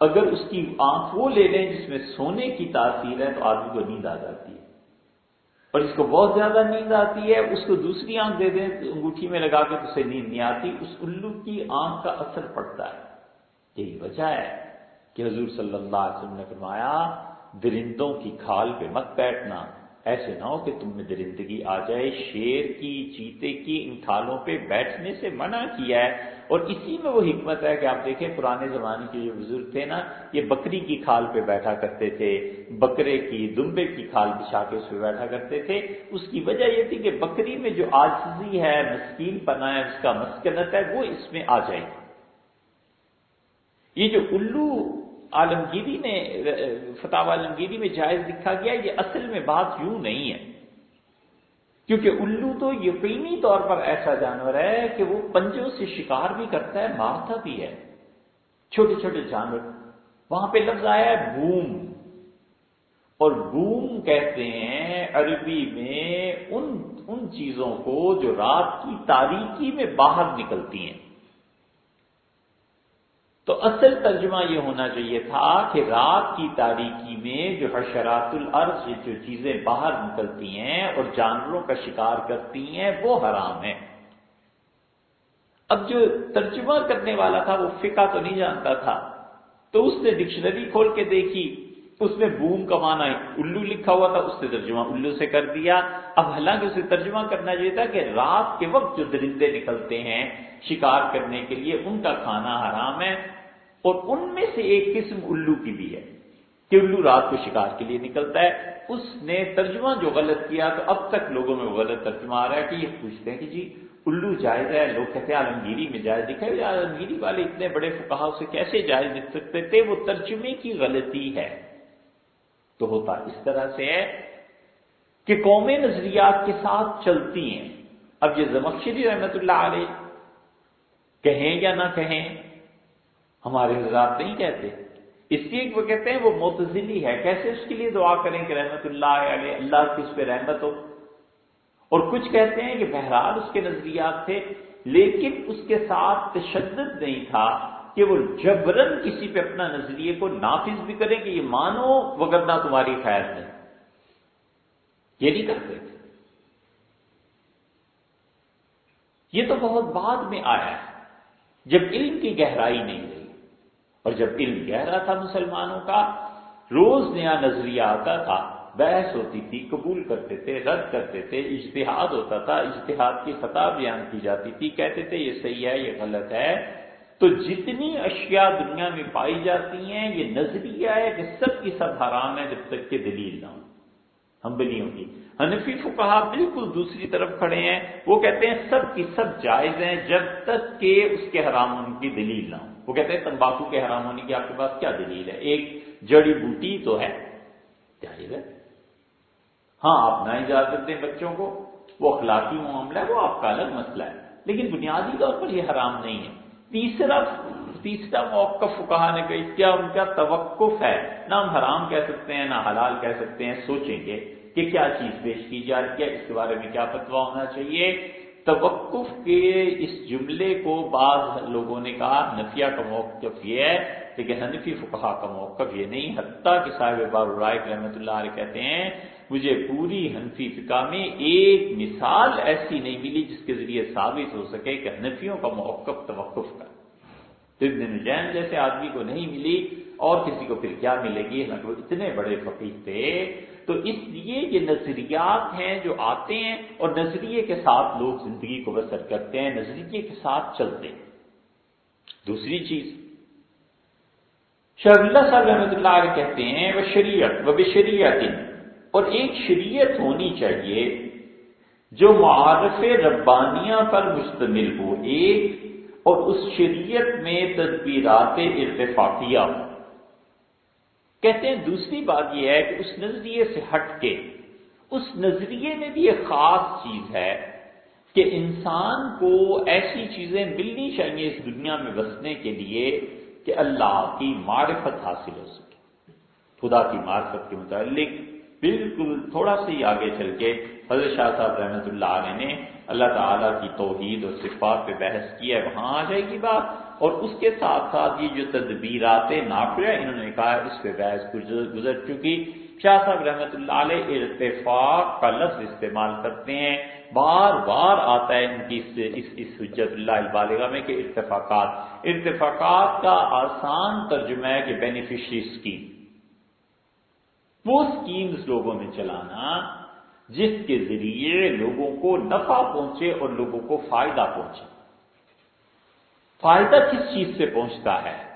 اگر اس کی آنکھ وہ لے لیں جس میں سونے کی تاثیر ہے، تو آدمی کو نیند آ جاتی ہے۔ اور اس کو بہت زیادہ نیند آتی ہے، اس کو دوسری آنکھ دے دیں، انگوٹھی میں لگا کے اسے نیند نہیں آتی۔ اس الو کی آنکھ کا اثر پڑتا ہے۔ یہی وجہ ہے کہ حضور صلی اللہ علیہ وسلم نے فرمایا، درندوں کی کھال پہ مت بیٹھنا۔ ایسے نہ ہو کہ تم میں درندگی آ جائے، شیر کی، چیتے کی، ان کھالوں پہ بیٹھنے سے منع کیا ہے۔ اور اسی میں وہ حکمت ہے کہ آپ دیکھیں، پرانے زمانے کے جو بزرگ تھے نا، یہ بکری کی کھال پہ بیٹھا کرتے تھے، بکرے کی، دمبے کی کھال بچھا کے اس پہ بیٹھا کرتے تھے۔ اس کی وجہ یہ تھی کہ بکری میں جو آجزی ہے، مسکین پنا ہے، اس کا مسکنت ہے، وہ اس میں آ جائے۔ یہ جو الو عالمگیری نے فتح عالمگیری میں جائز لکھا گیا یہ اصل میں بات یوں نہیں ہے۔ کیونکہ الو تو یقینی طور پر ایسا جانور ہے کہ وہ پنجوں سے شکار بھی کرتا ہے، مارتا بھی ہے۔ چھوٹے چھوٹے جانور۔ وہاں پہ لفظ آیا ہے بوم۔ اور بوم کہتے ہیں عربی میں ان ان چیزوں کو جو رات کی تاریکی میں باہر نکلتی ہیں۔ تو اصل ترجمہ یہ ہونا چاہیے تھا کہ رات کی تاریکی میں جو حشرات الارض جو چیزیں باہر نکلتی ہیں اور جانوروں کا شکار کرتی ہیں، وہ حرام ہے اب جو ترجمہ کرنے والا تھا، وہ فقہ تو نہیں جانتا تھا۔ تو اس نے ڈکشنری کھول کے دیکھی، اس میں بوم کا معنی الو لکھا ہوا تھا، اس سے ترجمہ الو سے کر دیا۔ اب حالانکہ اسے ترجمہ کرنا چاہیے تھا کہ رات کے وقت جو درندے نکلتے ہیں شکار کرنے کے لیے، ان کا کھانا حرام ہے۔ اور ان میں سے ایک قسم الو کی بھی ہے کہ الو رات کو شکار کے لیے نکلتا ہے۔ اس نے ترجمہ جو غلط کیا تو اب تک لوگوں میں غلط ترجمہ آ رہا ہے کہ یہ پوچھتے ہیں کہ جی الو جائز ہے؟ لوگ کہتے ہیں عالمگیری میں جائز دکھا عالمگیری والے اتنے بڑے فکاہ سے کیسے جائز دکھ سکتے تھے؟ وہ ترجمے کی غلطی ہے۔ تو ہوتا اس طرح سے ہے کہ قومی نظریات کے ساتھ چلتی ہیں۔ اب یہ زمخشری رحمت اللہ علیہ کہیں یا نہ کہیں ہمارے حضرات نہیں کہتے۔ اس لیے وہ کہتے ہیں وہ متضلی ہے۔ کیسے اس کے لیے دعا کریں کہ رحمت اللہ علیہ، اللہ کی اس پہ رحمت ہو؟ اور کچھ کہتے ہیں کہ بہرحال اس کے نظریات تھے، لیکن اس کے ساتھ تشدد نہیں تھا کہ وہ جبرن کسی پہ اپنا نظریے کو نافذ بھی کریں کہ یہ مانو وغیرہ تمہاری خیر ہے۔ یہ نہیں کرتے تھے یہ تو بہت بعد میں آیا ہے، جب علم کی گہرائی نہیں رہی اور جب علم گہرا تھا مسلمانوں کا، روز نیا نظریہ آتا تھا، بحث ہوتی تھی، قبول کرتے تھے، رد کرتے تھے، اجتہاد ہوتا تھا، اجتہاد کی خطا بیان کی جاتی تھی، کہتے تھے، یہ صحیح ہے، یہ غلط ہے۔ تو جتنی اشیاء دنیا میں پائی جاتی ہیں، یہ نظریہ ہے کہ سب کی سب حرام ہے جب تک کہ دلیل نہ ہو۔ ہم بنی ہوگی حنفی کو کہا بالکل دوسری طرف کھڑے ہیں، وہ کہتے ہیں، سب کی سب جائز ہیں جب تک کہ اس کے حرام ہونے کی دلیل نہ ہو۔ وہ کہتے ہیں تمباکو کے حرام ہونے کی آپ کے پاس کیا دلیل ہے؟ ایک جڑی بوٹی تو ہے جائز ہے۔ ہاں آپ نہ اجازت دیں بچوں کو، وہ اخلاقی معاملہ ہے، وہ آپ کا الگ مسئلہ ہے۔ لیکن بنیادی طور پر یہ حرام نہیں ہے۔ تیسرا تیسرا موقف کہا نے کہ کیا ان کا توقف ہے؟ نہ ہم حرام کہہ سکتے ہیں، نہ حلال کہہ سکتے ہیں، سوچیں گے کہ کیا چیز پیش کی جا رہی ہے، اس کے بارے میں کیا فتوا ہونا چاہیے۔ توقف کے اس جملے کو بعض لوگوں نے کہا، نفیہ کا موقف یہ ہے لیکن حنفی فقہ کا موقف یہ نہیں، حتیٰ کہ صاحب بار رحمۃ اللہ علیہ کہتے ہیں، مجھے پوری حنفی فقہ میں ایک مثال ایسی نہیں ملی جس کے ذریعے ثابت ہو سکے کہ حنفیوں کا موقف توقف کا۔ ابن نجین جیسے آدمی کو نہیں ملی اور کسی کو پھر کیا ملے گی؟ وہ اتنے بڑے فقیر تھے۔ تو اس لیے یہ نظریات ہیں جو آتے ہیں اور نظریے کے ساتھ لوگ زندگی کو بسر کرتے ہیں، نظریے کے ساتھ چلتے ہیں۔ دوسری چیز، شاہ اللہ صاحب رحمۃ اللہ علیہ کہتے ہیں، وہ شریعت، وہ بے شریعت اور ایک شریعت ہونی چاہیے جو معارف ربانیہ پر مشتمل ہو، ایک اور اس شریعت میں تدبیرات ارتفاقیہ ہو۔ کہتے ہیں دوسری بات یہ ہے کہ اس نظریے سے ہٹ کے، اس نظریے میں بھی ایک خاص چیز ہے کہ انسان کو ایسی چیزیں ملنی چاہیے اس دنیا میں بسنے کے لیے کہ اللہ کی معرفت حاصل ہو سکے۔ خدا کی معرفت کے متعلق بالکل تھوڑا سا ہی آگے چل کے حضرت شاہ صاحب رحمۃ اللہ علیہ نے اللہ تعالیٰ کی توحید اور صفات پہ بحث کی ہے۔ وہاں آ جائے گی بات۔ اور اس کے ساتھ ساتھ یہ جو تدبیرات نافع انہوں نے کہا اس پہ بحث گزر چکی۔ شاہ صاحب رحمۃ اللہ علیہ ارتفاق کا لفظ استعمال کرتے ہیں۔ بار بار آتا ہے ان کی اس اس حجت اللہ البالغہ میں کہ ارتفاقات۔ ارتفاقات کا آسان ترجمہ ہے کہ بینیفیشری اسکیم وہ اسکیمز لوگوں میں چلانا جس کے ذریعے لوگوں کو نفع پہنچے اور لوگوں کو فائدہ پہنچے۔ فائدہ کس چیز سے پہنچتا ہے؟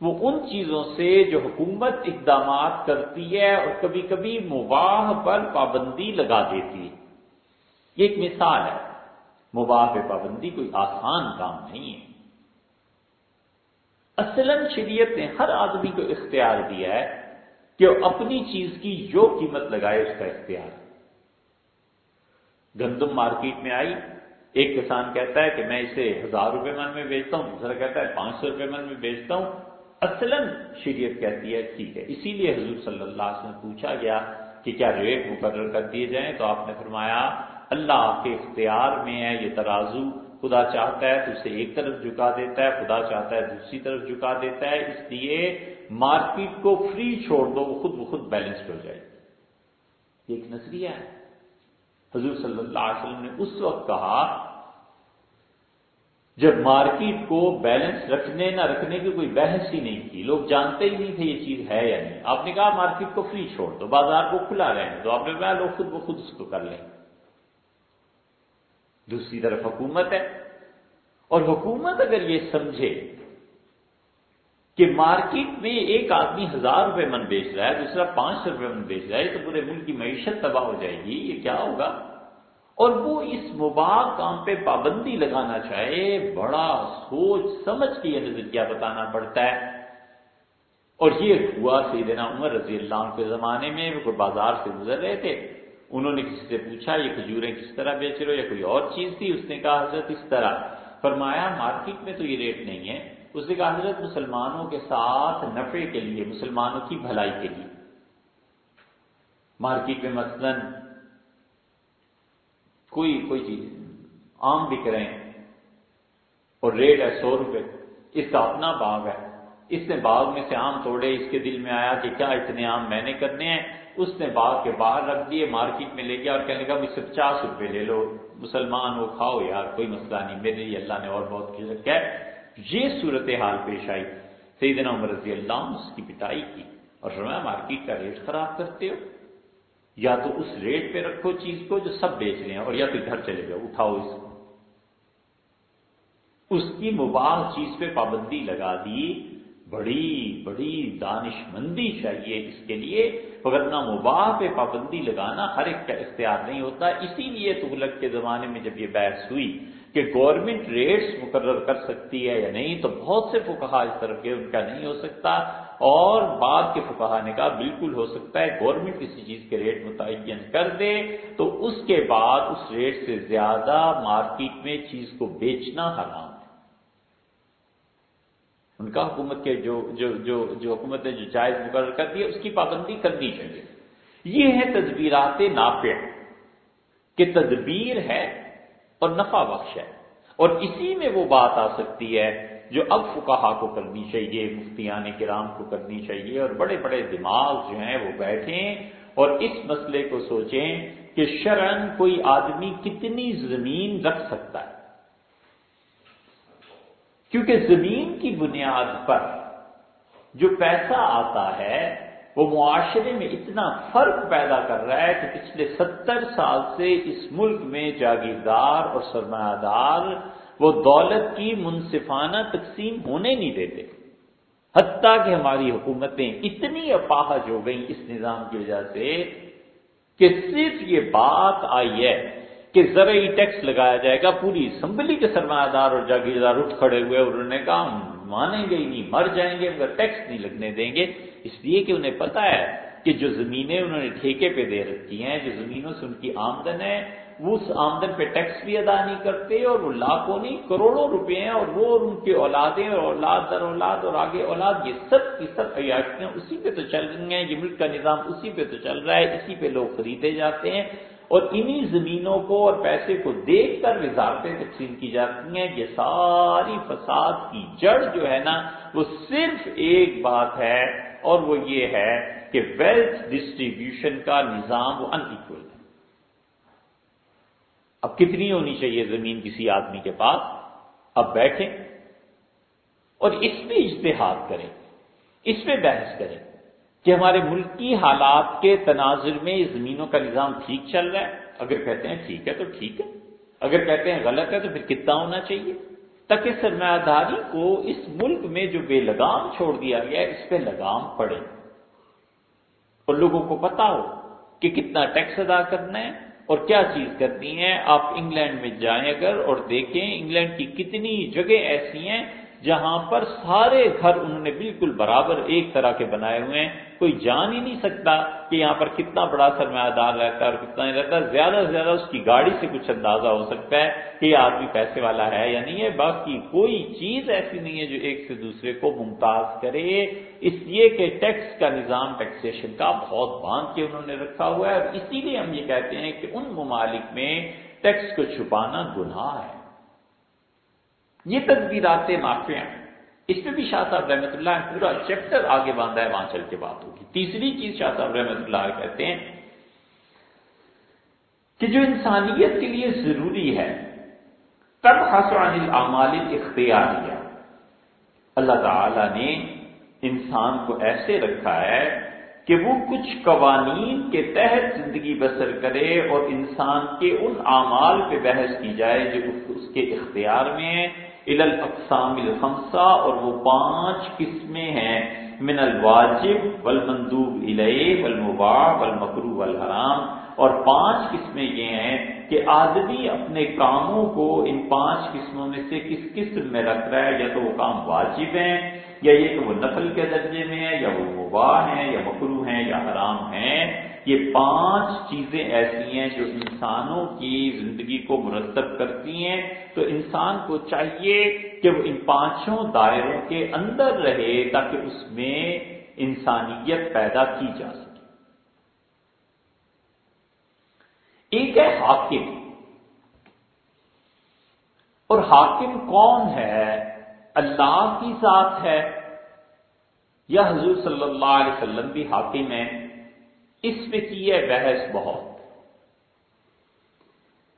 وہ ان چیزوں سے جو حکومت اقدامات کرتی ہے اور کبھی کبھی مباح پر پابندی لگا دیتی ہے۔ یہ ایک مثال ہے۔ مباح پہ پابندی کوئی آسان کام نہیں ہے۔ اصلاً شریعت نے ہر آدمی کو اختیار دیا ہے کہ وہ اپنی چیز کی جو قیمت لگائے اس کا اختیار۔ گندم مارکیٹ میں آئی۔ ایک کسان کہتا ہے کہ میں اسے ہزار روپے من میں بیچتا ہوں، دوسرا کہتا ہے پانچ سو روپے من میں بیچتا ہوں۔ اصلاً شریعت کہتی ہے، ٹھیک ہے۔ اسی لیے حضور صلی اللہ علیہ وسلم پوچھا گیا کہ کیا ریٹ مقرر کر دیے جائیں؟ تو آپ نے فرمایا، اللہ کے اختیار میں ہے یہ ترازو۔ خدا چاہتا ہے تو اسے ایک طرف جھکا دیتا ہے، خدا چاہتا ہے دوسری طرف جھکا دیتا ہے۔ اس لیے مارکیٹ کو فری چھوڑ دو، وہ خود بخود بیلنسڈ ہو جائے۔ یہ ایک نظریہ ہے۔ حضور صلی اللہ علیہ وسلم نے اس وقت کہا، جب مارکیٹ کو بیلنس رکھنے نہ رکھنے کی کوئی بحث ہی نہیں کی، لوگ جانتے ہی نہیں تھے یہ چیز ہے یا نہیں۔ آپ نے کہا، مارکیٹ کو فری چھوڑ دو، بازار کو کھلا رہے تو آپ نے کہا لوگ خود بخود اس کو کر لیں۔ دوسری طرف حکومت ہے۔ اور حکومت اگر یہ سمجھے کہ مارکیٹ میں ایک آدمی ہزار روپے من بیچ رہا ہے، دوسرا پانچ سو روپے من بیچ رہا ہے، تو پورے ملک کی معیشت تباہ ہو جائے گی، یہ کیا ہوگا؟ اور وہ اس مباح کام پہ پابندی لگانا چاہے، بڑا سوچ سمجھ کے یہ نظریہ بتانا پڑتا ہے۔ اور یہ ہوا سیدنا عمر رضی اللہ عنہ کے زمانے میں، وہ کوئی بازار سے گزر رہے تھے، انہوں نے کسی سے پوچھا، یہ کھجوریں کس طرح بیچ رہے ہو یا کوئی اور چیز تھی؟ اس نے کہا، حضرت اس طرح۔ فرمایا، مارکیٹ میں تو یہ ریٹ نہیں ہے۔ اس نے کہا، حضرت، مسلمانوں کے ساتھ نفے کے لیے، مسلمانوں کی بھلائی کے لیے۔ مارکیٹ میں مثلاً کوئی کوئی چیز آم بک رہے ہیں اور ریٹ ہے سو روپے، اس کا اپنا باغ ہے۔ اس نے باغ میں سے آم توڑے، اس کے دل میں آیا کہ کیا اتنے آم میں نے کرنے ہیں۔ اس نے باغ کے باہر رکھ دیے، مارکیٹ میں لے گیا اور کہنے لگا، مجھ سے پچاس روپے لے لو، مسلمان ہو، کھاؤ یار، کوئی مسئلہ نہیں، میرے لیے اللہ نے اور بہت کچھ رکھا ہے۔ یہ صورت حال پیش آئی۔ سیدنا عمر رضی اللہ اس کی پٹائی کی اور فرمایا، مارکیٹ کا ریٹ خراب کرتے ہو۔ یا تو اس ریٹ پہ رکھو چیز کو جو سب بیچ رہے ہیں اور یا پھر گھر چلے جاؤ، اٹھاؤ اس کو۔ اس کی مباح چیز پہ پابندی لگا دی۔ بڑی بڑی دانش مندی چاہیے اس کے لیے۔ نہ مباح پہ پابندی لگانا ہر ایک کا اختیار نہیں ہوتا۔ اسی لیے تغلق کے زمانے میں جب یہ بحث ہوئی کہ گورنمنٹ ریٹس مقرر کر سکتی ہے یا نہیں، تو بہت سے فکہ اس طرف کے ان کا نہیں ہو سکتا۔ اور بعد کے فکہ نے کہا، بالکل ہو سکتا ہے گورنمنٹ کسی چیز کے ریٹ متعین کر دے۔ تو اس کے بعد اس ریٹ سے زیادہ مارکیٹ میں چیز کو بیچنا حرام ہے۔ ان کا حکومت کے جو جو جو جو حکومت نے جو جائز مقرر کر دیا اس کی پابندی کرنی چاہیے یہ ہے تدبیرات نافع، کہ تدبیر ہے اور نفع بخش ہے۔ اور اسی میں وہ بات آ سکتی ہے جو اب فکہ کو کرنی چاہیے، مفتیان کرام کو کرنی چاہیے، اور بڑے بڑے دماغ جو ہیں وہ بیٹھیں اور اس مسئلے کو سوچیں کہ شرن کوئی آدمی کتنی زمین رکھ سکتا ہے۔ کیونکہ زمین کی بنیاد پر جو پیسہ آتا ہے وہ معاشرے میں اتنا فرق پیدا کر رہا ہے کہ پچھلے ستر سال سے اس ملک میں جاگیردار اور سرمایہ دار وہ دولت کی منصفانہ تقسیم ہونے نہیں دیتے۔ حتیٰ کہ ہماری حکومتیں اتنی اپاہج ہو گئیں اس نظام کی وجہ سے کہ صرف یہ بات آئی ہے کہ زرعی ٹیکس لگایا جائے گا، پوری اسمبلی کے سرمایہ دار اور جاگیردار اٹھ کھڑے ہوئے اور انہوں نے کہا مانیں گے ہی نہیں مر جائیں گے، مگر ٹیکس نہیں لگنے دیں گے۔ اس لیے کہ انہیں پتا ہے کہ جو زمینیں انہوں نے ٹھیکے پہ دے رکھی ہیں، جو زمینوں سے ان کی آمدن ہے، وہ اس آمدن پہ ٹیکس بھی ادا نہیں کرتے اور وہ لاکھوں نہیں، کروڑوں روپے ہیں اور وہ اور ان کے اولادیں اور اولاد، در اولاد اور آگے اولاد، یہ سب کی سب عیاشیاں اسی پہ تو چل رہی ہیں، یہ ملک کا نظام اسی پہ تو چل رہا ہے، اسی پہ لوگ خریدے جاتے ہیں اور انہی زمینوں کو اور پیسے کو دیکھ کر وزارتیں تقسیم کی جاتی ہیں۔ یہ ساری فساد کی جڑ جو ہے نا، وہ صرف ایک بات ہے اور وہ یہ ہے کہ ویلتھ ڈسٹریبیوشن کا نظام وہ انکول ہے۔ اب کتنی ہونی چاہیے زمین کسی آدمی کے پاس؟ اب بیٹھیں اور اس پہ اجتہاد کریں، اس پہ بحث کریں کہ ہمارے ملکی حالات کے تناظر میں زمینوں کا نظام ٹھیک چل رہا ہے۔ اگر کہتے ہیں ٹھیک ہے تو ٹھیک ہے، اگر کہتے ہیں غلط ہے تو پھر کتنا ہونا چاہیے؟ تاکہ سرمایہ داری کو اس ملک میں جو بے لگام چھوڑ دیا گیا اس پہ لگام پڑے۔ اور لوگوں کو پتا ہو کہ کتنا ٹیکس ادا کرنا ہے اور کیا چیز کرنی ہے۔ آپ انگلینڈ میں جائیں اگر اور دیکھیں انگلینڈ کی کتنی جگہ ایسی ہیں جہاں پر سارے گھر انہوں نے بالکل برابر ایک طرح کے بنائے ہوئے ہیں۔ کوئی جان ہی نہیں سکتا کہ یہاں پر کتنا بڑا سرمایہ دار رہتا ہے اور کتنا نہیں رہتا۔ زیادہ سے زیادہ اس کی گاڑی سے کچھ اندازہ ہو سکتا ہے کہ یہ آدمی پیسے والا ہے یا نہیں ہے۔ باقی کوئی چیز ایسی نہیں ہے جو ایک سے دوسرے کو ممتاز کرے۔ اس لیے کہ ٹیکس کا نظام ٹیکسیشن کا بہت باندھ کے انہوں نے رکھا ہوا ہے۔ اور اسی لیے ہم یہ کہتے ہیں کہ ان ممالک میں ٹیکس کو چھپانا گناہ ہے۔ یہ تدبیرات معافیا اس پہ بھی شاہ صاحب رحمۃ اللہ پورا چیپٹر آگے باندھا ہے، وہاں چل کے بات ہوگی۔ تیسری چیز شاہ صاحب رحمۃ اللہ کہتے ہیں کہ جو انسانیت کے لیے ضروری ہے تب حسن العمال اختیاریہ اللہ تعالی نے انسان کو ایسے رکھا ہے کہ وہ کچھ قوانین کے تحت زندگی بسر کرے اور انسان کے ان اعمال پہ بحث کی جائے جو اس کے اختیار میں ہیں۔ الاقسام الخمسہ اور وہ پانچ قسمیں ہیں، من الواجب والمندوب الیہ والمباح والمکرو والحرام۔ اور پانچ قسمیں یہ ہیں کہ آدمی اپنے کاموں کو ان پانچ قسموں میں سے کس قسم میں رکھ رہا ہے، یا تو وہ کام واجب ہیں، یا یہ کہ وہ نفل کے درجے میں ہے یا وہ مباح ہیں، یا مکرو ہیں، یا حرام ہیں۔ یہ پانچ چیزیں ایسی ہیں جو انسانوں کی زندگی کو مرتب کرتی ہیں۔ تو انسان کو چاہیے کہ وہ ان پانچوں دائروں کے اندر رہے تاکہ اس میں انسانیت پیدا کی جا سکے۔ ایک ہے حاکم۔ اور حاکم کون ہے؟ اللہ کی ذات ہے۔ یا حضور صلی اللہ علیہ وسلم بھی حاکم ہے اس میں کی ہے بحث بہت۔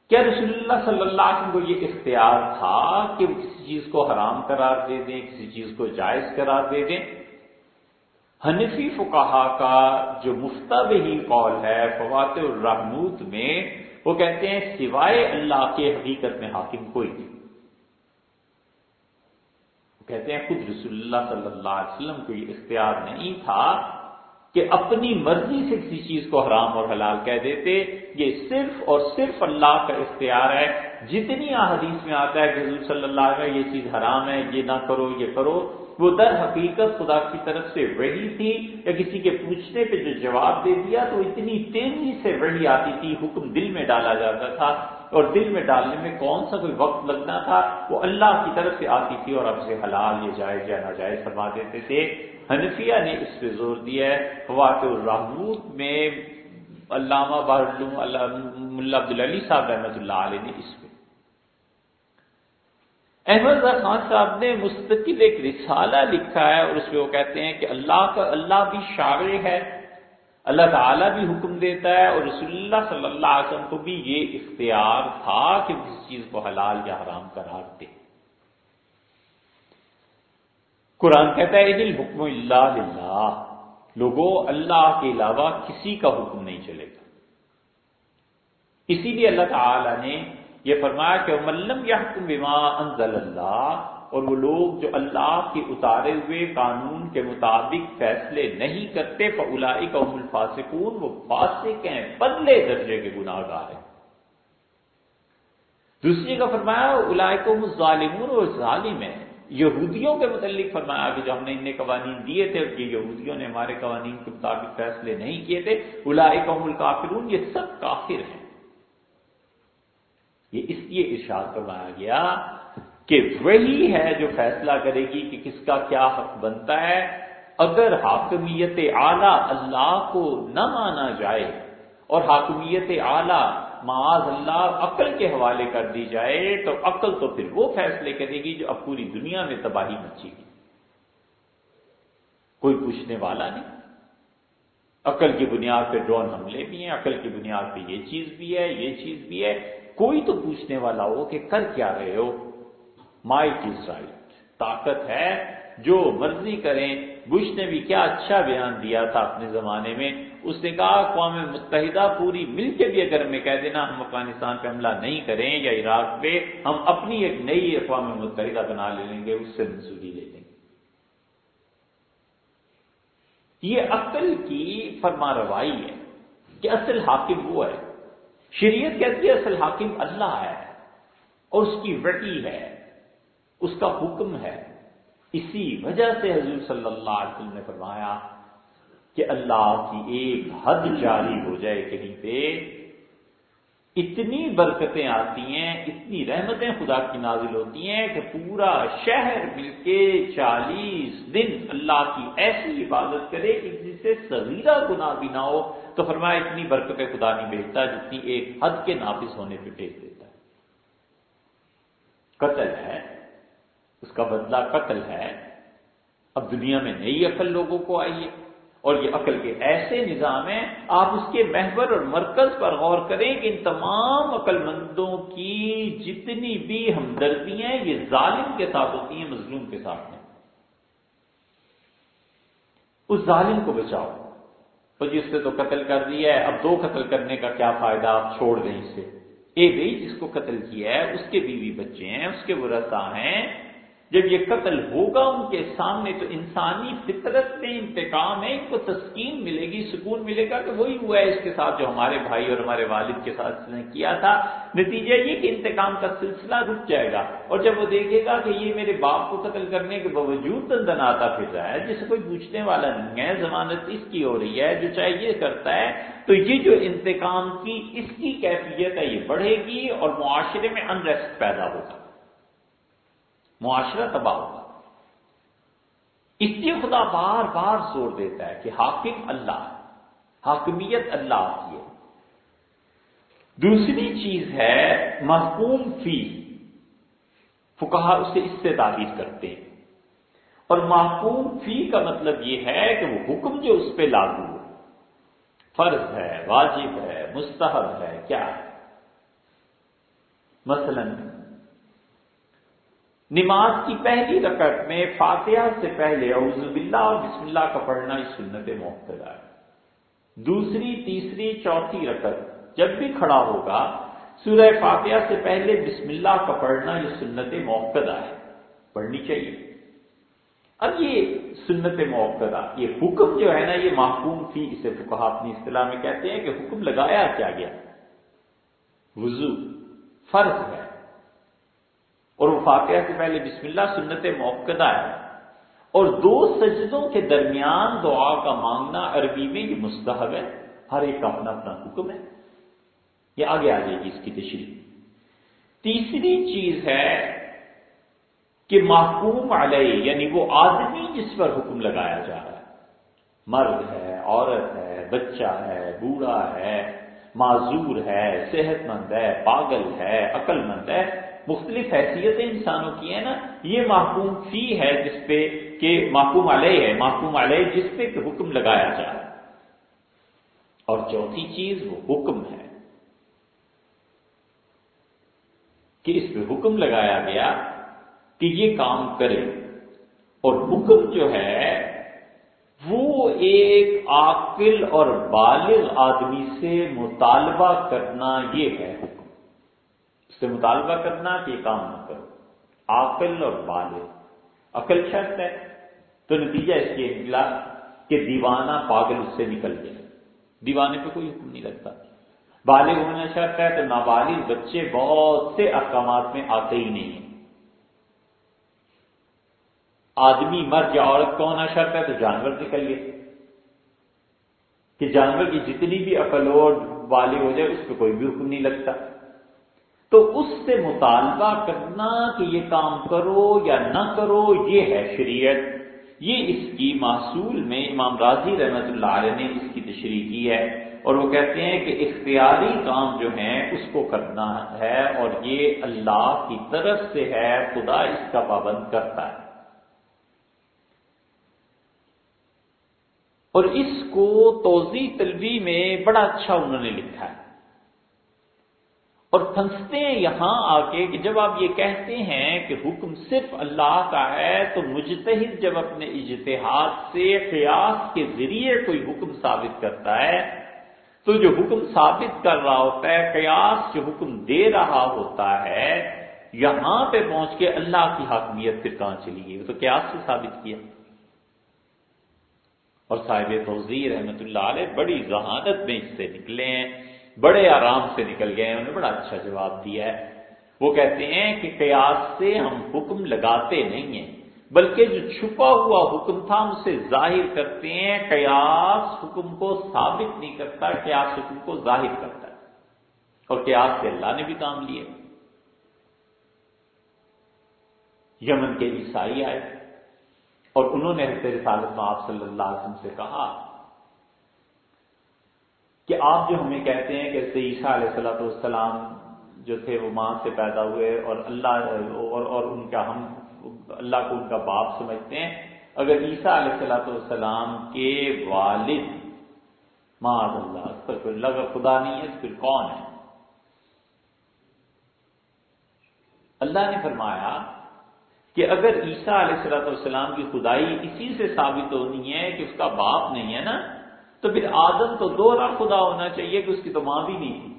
کیا رسول اللہ صلی اللہ علیہ وسلم کو یہ اختیار تھا کہ وہ کسی چیز کو حرام قرار دے دیں، کسی چیز کو جائز قرار دے دیں؟ حنفی فقہا کا جو مفتب ہی قول ہے فوات الرحمود میں، وہ کہتے ہیں سوائے اللہ کے حقیقت میں حاکم کوئی نہیں۔ وہ کہتے ہیں خود رسول اللہ صلی اللہ علیہ وسلم کو یہ اختیار نہیں تھا کہ اپنی مرضی سے کسی چیز کو حرام اور حلال کہہ دیتے، یہ صرف اور صرف اللہ کا اختیار ہے۔ جتنی احادیث میں آتا ہے کہ حضور صلی اللہ علیہ وسلم، یہ چیز حرام ہے، یہ نہ کرو، یہ کرو، وہ در حقیقت خدا کی طرف سے وہی تھی یا کسی کے پوچھنے پہ جو جواب دے دیا تو اتنی تیزی سے وہی آتی تھی، حکم دل میں ڈالا جاتا تھا۔ اور دل میں ڈالنے میں کون سا کوئی وقت لگنا تھا؟ وہ اللہ کی طرف سے آتی تھی اور اب سے حلال یہ جائز یا ناجائز فرما دیتے تھے۔ حنفیہ نے اس پہ زور دیا ہے۔ فواق الرحمود میں علامہ بہر اللہ ملا عبدالعلی صاحب رحمۃ اللہ علیہ نے اس پہ۔ احمد خان صاحب نے مستقل ایک رسالہ لکھا ہے اور اس میں وہ کہتے ہیں کہ اللہ کا، اللہ بھی شاعر ہے، اللہ تعالیٰ بھی حکم دیتا ہے اور رسول اللہ صلی اللہ علیہ وسلم کو بھی یہ اختیار تھا کہ کسی چیز کو حلال یا حرام قرار دے۔ قرآن کہتا ہے دل اللہ اللہ لوگوں، اللہ کے علاوہ کسی کا حکم نہیں چلے گا۔ اسی لیے اللہ تعالی نے یہ فرمایا کہ ملم یا حکم بما انزل اللہ اور وہ لوگ جو اللہ کے اتارے ہوئے قانون کے مطابق فیصلے نہیں کرتے فلائی کا ام الفاسقون، وہ فاسق ہیں بدلے درجے کے گناہ گار ہیں۔ دوسری کا فرمایا الاائے کو ظالمون اور ظالم ہے یہودیوں کے متعلق فرمایا کہ جو ہم نے انہیں قوانین دیے تھے کہ یہودیوں نے ہمارے قوانین کے مطابق فیصلے نہیں کیے تھے الاائے کا الکافرون، یہ سب کافر ہیں۔ یہ اس لیے ارشاد کروایا گیا کہ وہی ہے جو فیصلہ کرے گی کہ کس کا کیا حق بنتا ہے۔ اگر حاکمیت اعلی اللہ کو نہ مانا جائے اور حاکمیت اعلی معاذ اللہ عقل کے حوالے کر دی جائے تو عقل تو پھر وہ فیصلے کرے گی جو اب پوری دنیا میں تباہی مچے گی کوئی پوچھنے والا نہیں۔ عقل کی بنیاد پہ ڈرون حملے بھی ہیں، عقل کی بنیاد پہ یہ چیز بھی ہے، یہ چیز بھی ہے۔ کوئی تو پوچھنے والا ہو کہ کر کیا رہے ہو۔ مائٹ از رائٹ طاقت ہے جو مرضی کریں۔ بش نے بھی کیا اچھا بیان دیا تھا اپنے زمانے میں۔ اس نے کہا اقوام متحدہ پوری مل کے بھی اگر ہمیں کہہ دینا، ہم افغانستان پہ حملہ نہیں کریں یا عراق پہ، ہم اپنی ایک نئی اقوام متحدہ بنا لے لیں گے، اس سے منظوری لے لیں گے۔ یہ عقل کی فرما روائی ہے کہ اصل حاکم وہ ہے۔ شریعت کہتی ہے اصل حاکم اللہ ہے اور اس کی وٹی ہے، اس کا حکم ہے۔ اسی وجہ سے حضور صلی اللہ علیہ وسلم نے فرمایا کہ اللہ کی ایک حد جاری ہو جائے کہیں پہ، اتنی برکتیں آتی ہیں، اتنی رحمتیں خدا کی نازل ہوتی ہیں کہ پورا شہر مل کے چالیس دن اللہ کی ایسی عبادت کرے کہ جس سے سغیرہ گناہ بھی نہ ہو۔ تو فرمایا اتنی برکتیں خدا نہیں بھیجتا جتنی ایک حد کے نافذ ہونے پہ بھیج دیتا ہے۔ قتل ہے۔ اس کا بدلہ قتل ہے۔ اب دنیا میں نئی عقل لوگوں کو آئی ہے اور یہ عقل کے ایسے نظام ہیں، آپ اس کے محور اور مرکز پر غور کریں کہ ان تمام عقل مندوں کی جتنی بھی ہمدردیاں یہ ظالم کے ساتھ ہوتی ہیں، مظلوم کے ساتھ نہیں اس ظالم کو بچاؤ۔ تو جس سے تو قتل کر دیا ہے، اب دو قتل کرنے کا کیا فائدہ؟ آپ چھوڑ دیں اس سے ایک جس کو قتل کیا ہے، اس کے بیوی بچے ہیں، اس کے ورثہ ہیں۔ جب یہ قتل ہوگا ان کے سامنے تو انسانی فطرت میں، انتقام ہے ان کو تسکین ملے گی، سکون ملے گا کہ وہی ہوا ہے اس کے ساتھ جو ہمارے بھائی اور ہمارے والد کے ساتھ اس نے کیا تھا۔ نتیجہ یہ کہ انتقام کا سلسلہ رک جائے گا اور جب وہ دیکھے گا کہ یہ میرے باپ کو قتل کرنے کے باوجود دندن آتا پھر رہا ہے، جسے کوئی پوچھنے والا نہیں ہے، ضمانت اس کی ہو رہی ہے، جو چاہے یہ کرتا ہے، تو یہ جو انتقام کی اس کی کیفیت ہے، یہ بڑھے گی اور معاشرے میں انریسٹ پیدا ہوگا۔ معاشرہ تباہ ہوگا۔ اس لیے خدا بار بار زور دیتا ہے کہ حاکم اللہ حاکمیت اللہ کی ہے۔ دوسری چیز ہے محکوم فی فکہ اسے اس سے تعبیر کرتے ہیں۔ اور محکوم فی کا مطلب یہ ہے کہ وہ حکم جو اس پہ لاگو ہے فرض ہے، واجب ہے، مستحب ہے، کیا ہے؟ مثلاً نماز کی پہلی رکعت میں فاتحہ سے پہلے اعوذ باللہ اور بسم اللہ کا پڑھنا اس سنت مختلف ہے۔ دوسری، تیسری، چوتھی رکعت جب بھی کھڑا ہوگا، سورہ فاتحہ سے پہلے بسم اللہ کا پڑھنا یہ سنت موقع ہے۔ پڑھنی چاہیے۔ اب یہ سنت موقع یہ حکم جو ہے نا، یہ محکوم تھی، اسے فکہ اپنی اصطلاح میں کہتے ہیں کہ حکم لگایا کیا گیا؟ وضو، فرض ہے۔ اور وہ فاتحہ سے پہلے بسم اللہ سنت موقع ہے۔ اور دو سجدوں کے درمیان دعا کا مانگنا عربی میں یہ مستحب ہے۔ ہر ایک کا اپنا اپنا حکم ہے۔ یہ آگے آ جائے گی اس کی تشریح۔ تیسری چیز ہے کہ محکوم علیہ یعنی وہ آدمی جس پر حکم لگایا جا رہا ہے۔ مرد ہے، عورت ہے، بچہ ہے، بوڑھا ہے معذور ہے صحت مند ہے، پاگل ہے عقل مند ہے۔ مختلف حیثیتیں انسانوں کی ہیں نا، یہ محکوم فی ہے جس پہ کہ محکوم علیہ ہے، محکوم علیہ جس پہ کہ حکم لگایا جائے اور چوتھی چیز وہ حکم ہے کہ اس پہ حکم لگایا گیا کہ یہ کام کرے۔ اور حکم جو ہے وہ ایک عاقل اور بالغ آدمی سے مطالبہ کرنا یہ ہے حکم سے مطالبہ کرنا کہ یہ کام نہ کرو۔ عقل اور بالغ۔ عقل شرط ہے۔ تو نتیجہ اس کے نکلا کہ دیوانہ پاگل اس سے نکل گیا۔ دیوانے پہ کوئی حکم نہیں لگتا۔ بالغ ہونا شرط ہے تو نابالغ بچے بہت سے احکامات میں آتے ہی نہیں ہیں۔ آدمی مرد یا عورت کا ہونا شرط ہے تو جانور نکل کہ جانور کی جتنی بھی عقل ہو بالغ ہو جائے، اس پہ کوئی بھی حکم نہیں لگتا۔ تو اس سے مطالبہ کرنا کہ یہ کام کرو یا نہ کرو، یہ ہے شریعت۔ یہ اس کی محصول میں امام راضی رحمت اللہ علیہ نے اس کی تشریح کی ہے۔ اور وہ کہتے ہیں کہ اختیاری کام جو ہیں، اس کو کرنا ہے اور یہ اللہ کی طرف سے ہے، خدا اس کا پابند کرتا ہے۔ اور اس کو توضیع طلبی میں بڑا اچھا انہوں نے لکھا ہے۔ اور پھنستے ہیں یہاں آ کے کہ جب آپ یہ کہتے ہیں کہ حکم صرف اللہ کا ہے تو مجتہد جب اپنے اجتہاد سے قیاس کے ذریعے کوئی حکم ثابت کرتا ہے، تو جو حکم ثابت کر رہا ہوتا ہے، قیاس جو حکم دے رہا ہوتا ہے، یہاں پہ پہنچ کے اللہ کی حاکمیت پھر کہاں چلی گئی؟ وہ تو قیاس سے ثابت کیا۔ اور صاحب توزیر رحمت اللہ علیہ بڑی ذہانت میں اس سے نکلے ہیں، بڑے آرام سے نکل گئے انہوں نے بڑا اچھا جواب دیا ہے۔ وہ کہتے ہیں کہ قیاس سے ہم حکم لگاتے نہیں ہیں، بلکہ جو چھپا ہوا حکم تھا ہم اسے ظاہر کرتے ہیں۔ قیاس حکم کو ثابت نہیں کرتا، قیاس حکم کو ظاہر کرتا ہے۔ اور قیاس سے اللہ نے بھی کام لیے۔ یمن کے عیسائی آئے۔ اور انہوں نے رسالت میں آپ صلی اللہ علیہ وسلم سے کہا کہ آپ جو ہمیں کہتے ہیں کہ عیسیٰ علیہ السلاۃ والسلام جو تھے وہ ماں سے پیدا ہوئے اور اللہ اور اور ان کا ہم اللہ کو ان کا باپ سمجھتے ہیں، اگر عیسیٰ علیہ السلاۃ والسلام کے والد معاذ اللہ پھر اللہ کا خدا نہیں ہے پھر کون ہے؟ اللہ نے فرمایا کہ اگر عیسیٰ علیہ السلاۃ والسلام کی خدائی اسی سے ثابت ہونی ہے کہ اس کا باپ نہیں ہے نا، تو پھر آدم تو دوہرا خدا ہونا چاہیے کہ اس کی تو ماں بھی نہیں تھی۔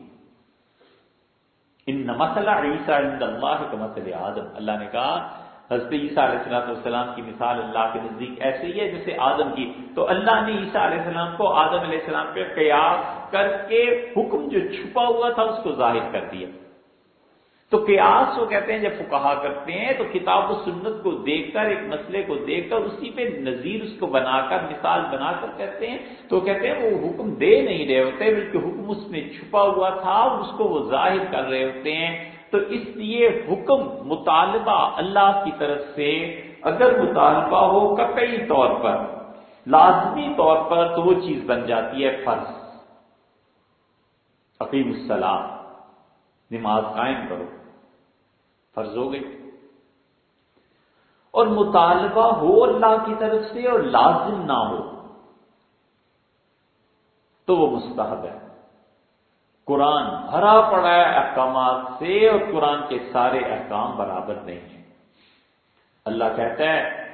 ان مسئلہ عیسیٰ عند اللہ کا مسئلہ آدم۔ اللہ نے کہا، حضرت عیسیٰ علیہ السلام والسلام کی مثال اللہ کے نزدیک ایسے ہی ہے جیسے آدم کی۔ تو اللہ نے عیسیٰ علیہ السلام کو آدم علیہ السلام پہ قیاس کر کے حکم جو چھپا ہوا تھا اس کو ظاہر کر دیا۔ تو قیاس وہ کہتے ہیں جب وہ کہا کرتے ہیں تو کتاب و سنت کو دیکھ کر، ایک مسئلے کو دیکھ کر، اسی پہ نظیر اس کو بنا کر، مثال بنا کر کہتے ہیں۔ تو کہتے ہیں وہ حکم دے نہیں رہے ہوتے، بلکہ حکم اس میں چھپا ہوا تھا، اس کو وہ ظاہر کر رہے ہوتے ہیں۔ تو اس لیے حکم مطالبہ اللہ کی طرف سے اگر مطالبہ ہو قطعی طور پر، لازمی طور پر، تو وہ چیز بن جاتی ہے فرض۔ عقیم السلام نماز قائم کرو۔ فرض ہو گئی۔ اور مطالبہ ہو اللہ کی طرف سے اور لازم نہ ہو، تو وہ مستحب ہے۔ قرآن بھرا پڑا ہے احکامات سے اور قرآن کے سارے احکام برابر نہیں ہیں۔ اللہ کہتا ہے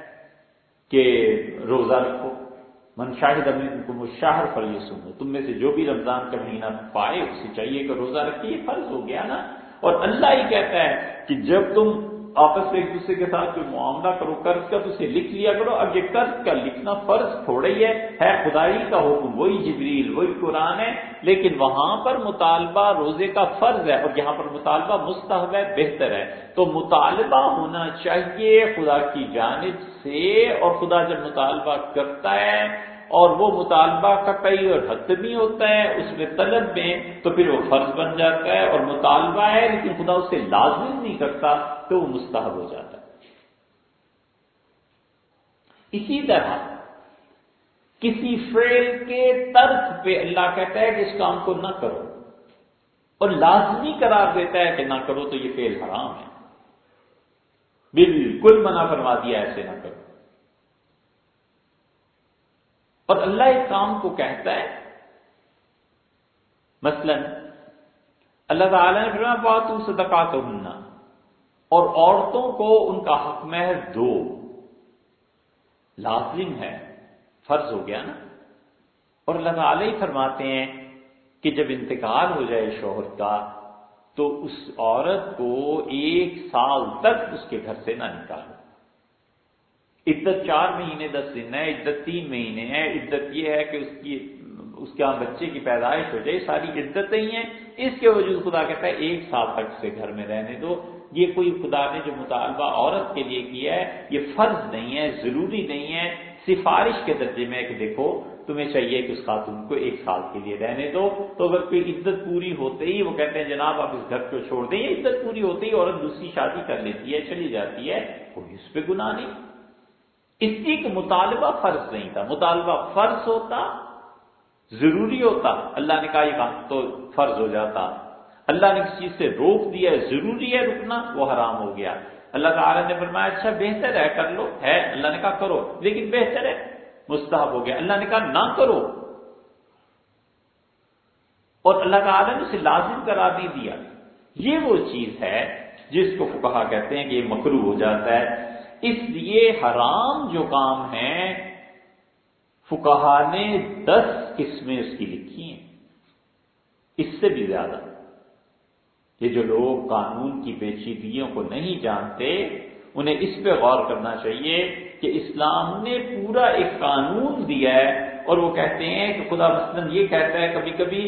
کہ روزہ رکھو۔ من شاہد منکم الشہر مشاہر تم میں سے جو بھی رمضان کا مہینہ پائے، اسے چاہیے کہ روزہ رکھے یہ فرض ہو گیا نا؟ اور اللہ ہی کہتا ہے کہ جب تم آپس میں ایک دوسرے کے ساتھ کوئی معاملہ کرو، قرض کا تو اسے لکھ لیا کرو اب یہ قرض کا لکھنا فرض تھوڑا ہی ہے۔ ہے خدائی کا حکم، وہی جبریل، وہی قرآن ہے، لیکن وہاں پر مطالبہ روزے کا فرض ہے اور یہاں پر مطالبہ مستحب ہے، بہتر ہے۔ تو مطالبہ ہونا چاہیے خدا کی جانب سے، اور خدا جب مطالبہ کرتا ہے اور وہ مطالبہ قطعی اور حتمی ہوتا ہے، اس میں طلب میں تو پھر وہ فرض بن جاتا ہے اور مطالبہ ہے، لیکن خدا اسے لازم نہیں کرتا۔ تو وہ مستحب ہو جاتا ہے۔ اسی طرح کسی فیل کے طرز پہ اللہ کہتا ہے کہ اس کام کو نہ کرو اور لازمی قرار دیتا ہے کہ نہ کرو تو یہ فیل حرام ہے۔ بالکل منع فرما دیا ایسے نہ کرو۔ اور اللہ اس کام کو کہتا ہے، مثلا اللہ تعالی نے فرمایا بات صدقات ہونا اور عورتوں کو ان کا حق محض دو۔ لازم ہے۔ فرض ہو گیا نا۔ اور اللہ تعالی فرماتے ہیں کہ جب انتقال ہو جائے شوہر کا، تو اس عورت کو ایک سال تک اس کے گھر سے نہ نکالو۔ عدت چار مہینے، دس دن ہے، عدت تین مہینے ہے۔ عدت یہ ہے کہ اس کی، اس کے یہاں بچے کی پیدائش ہو جائے۔ ساری عدتیں ہی ہیں۔ اس کے وجود خدا کہتا ہے، ایک سال تک سے گھر میں رہنے دو۔ یہ کوئی خدا نے جو مطالبہ عورت کے لیے کیا ہے، یہ فرض نہیں ہے، ضروری نہیں ہے، سفارش کے درجے میں کہ دیکھو، تمہیں چاہیے کہ اس خاتون کو ایک سال کے لیے رہنے دو۔ تو اگر کوئی عزت پوری ہوتے ہی وہ کہتے ہیں، جناب آپ اس گھر کو چھوڑ دیں عزت پوری ہوتے ہی عورت دوسری شادی کر لیتی ہے، چلی جاتی ہے، کوئی اس پہ گناہ نہیں۔ اس لیے مطالبہ فرض نہیں تھا۔ مطالبہ فرض ہوتا، ضروری ہوتا۔ اللہ نے کہا یہ کام تو فرض ہو جاتا۔ اللہ نے کسی چیز سے روک دیا ہے، ضروری ہے رکنا، وہ حرام ہو گیا۔ اللہ تعالیٰ نے فرمایا اچھا بہتر ہے، کر لو۔ ہے، اللہ نے کہا، کرو۔ لیکن بہتر ہے، مستحب ہو گیا۔ اللہ نے کہا، نہ کرو۔ اور اللہ تعالیٰ نے اسے لازم کرا نہیں دیا۔ یہ وہ چیز ہے جس کو کہا کہتے ہیں کہ یہ مکرو ہو جاتا ہے۔ اس لیے حرام جو کام ہے فکہ نے دس قسمیں اس کی لکھی ہیں۔ اس سے بھی زیادہ۔ یہ جو لوگ قانون کی پیچیدگیوں کو نہیں جانتے، انہیں اس پہ غور کرنا چاہیے کہ اسلام نے پورا ایک قانون دیا ہے اور وہ کہتے ہیں کہ خدا مثلاً یہ کہتا ہے، کبھی کبھی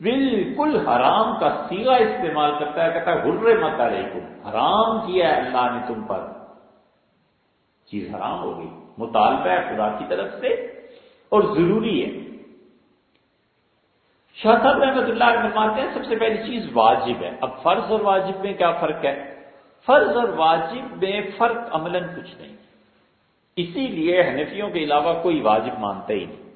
بالکل حرام کا سیگا استعمال کرتا ہے، کہتا ہے گرے مت علیکم، حرام کیا ہے اللہ نے تم پر۔ چیز حرام ہو گئی، مطالبہ ہے خدا کی طرف سے اور ضروری ہے۔ شاہ صاحب رحمت اللہ فرماتے ہیں، سب سے پہلی چیز واجب ہے۔ اب فرض اور واجب میں کیا فرق ہے؟ فرض اور واجب میں فرق عملاً کچھ نہیں۔ اسی لیے حنفیوں کے علاوہ کوئی واجب مانتا ہی نہیں۔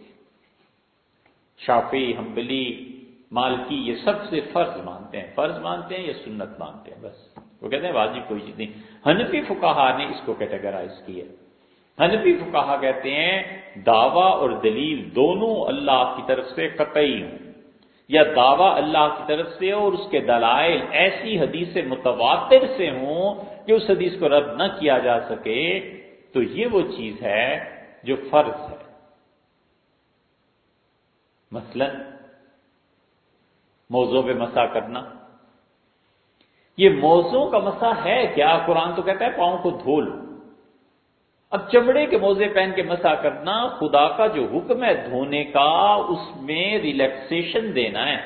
شافی ہمبلی مالکی، یہ سب سے فرض مانتے ہیں۔ فرض مانتے ہیں یا سنت مانتے ہیں؟ بس۔ وہ کہتے ہیں واجب کوئی چیز نہیں۔ حنفی فکاہا نے اس کو کیٹیگرائز کیا۔ حنفی فکاہا کہتے ہیں، دعویٰ اور دلیل دونوں اللہ کی طرف سے قطعی ہوں۔ یا دعویٰ اللہ کی طرف سے اور اس کے دلائل ایسی حدیث متواتر سے ہوں کہ اس حدیث کو رد نہ کیا جا سکے، تو یہ وہ چیز ہے جو فرض ہے۔ مثلا موضوع پہ مسا کرنا۔ یہ موضوع کا مسا ہے کیا؟ قرآن تو کہتا ہے پاؤں کو دھو لو۔ اب چمڑے کے موزے پہن کے مسا کرنا، خدا کا جو حکم ہے دھونے کا، اس میں ریلیکسیشن دینا ہے۔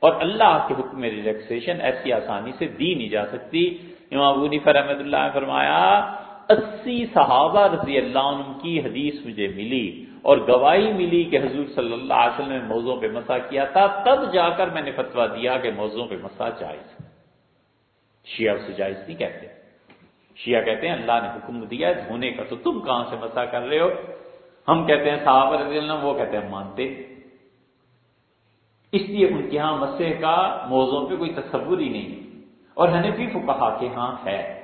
اور اللہ کے حکم میں ریلیکسیشن ایسی آسانی سے دی نہیں جا سکتی۔ امام ابو نیفر احمد اللہ نے فرمایا، اسی صحابہ رضی اللہ عنہ کی حدیث مجھے ملی اور گواہی ملی کہ حضور صلی اللہ علیہ وسلم نے موضوع پہ مسا کیا تھا، تب جا کر میں نے فتوا دیا کہ موضوع پہ مسا جائز شیعہ اسے جائز نہیں کہتے۔ شیعہ کہتے ہیں اللہ نے حکم دیا ہے، دھونے کا تو تم کہاں سے مسا کر رہے ہو؟ ہم کہتے ہیں صحابہ رضی اللہ وہ کہتے ہیں مانتے۔ اس لیے ان کے ہاں مسے کا موضوع پہ کوئی تصور ہی نہیں۔ اور حنفی فقہا کے ہاں ہے۔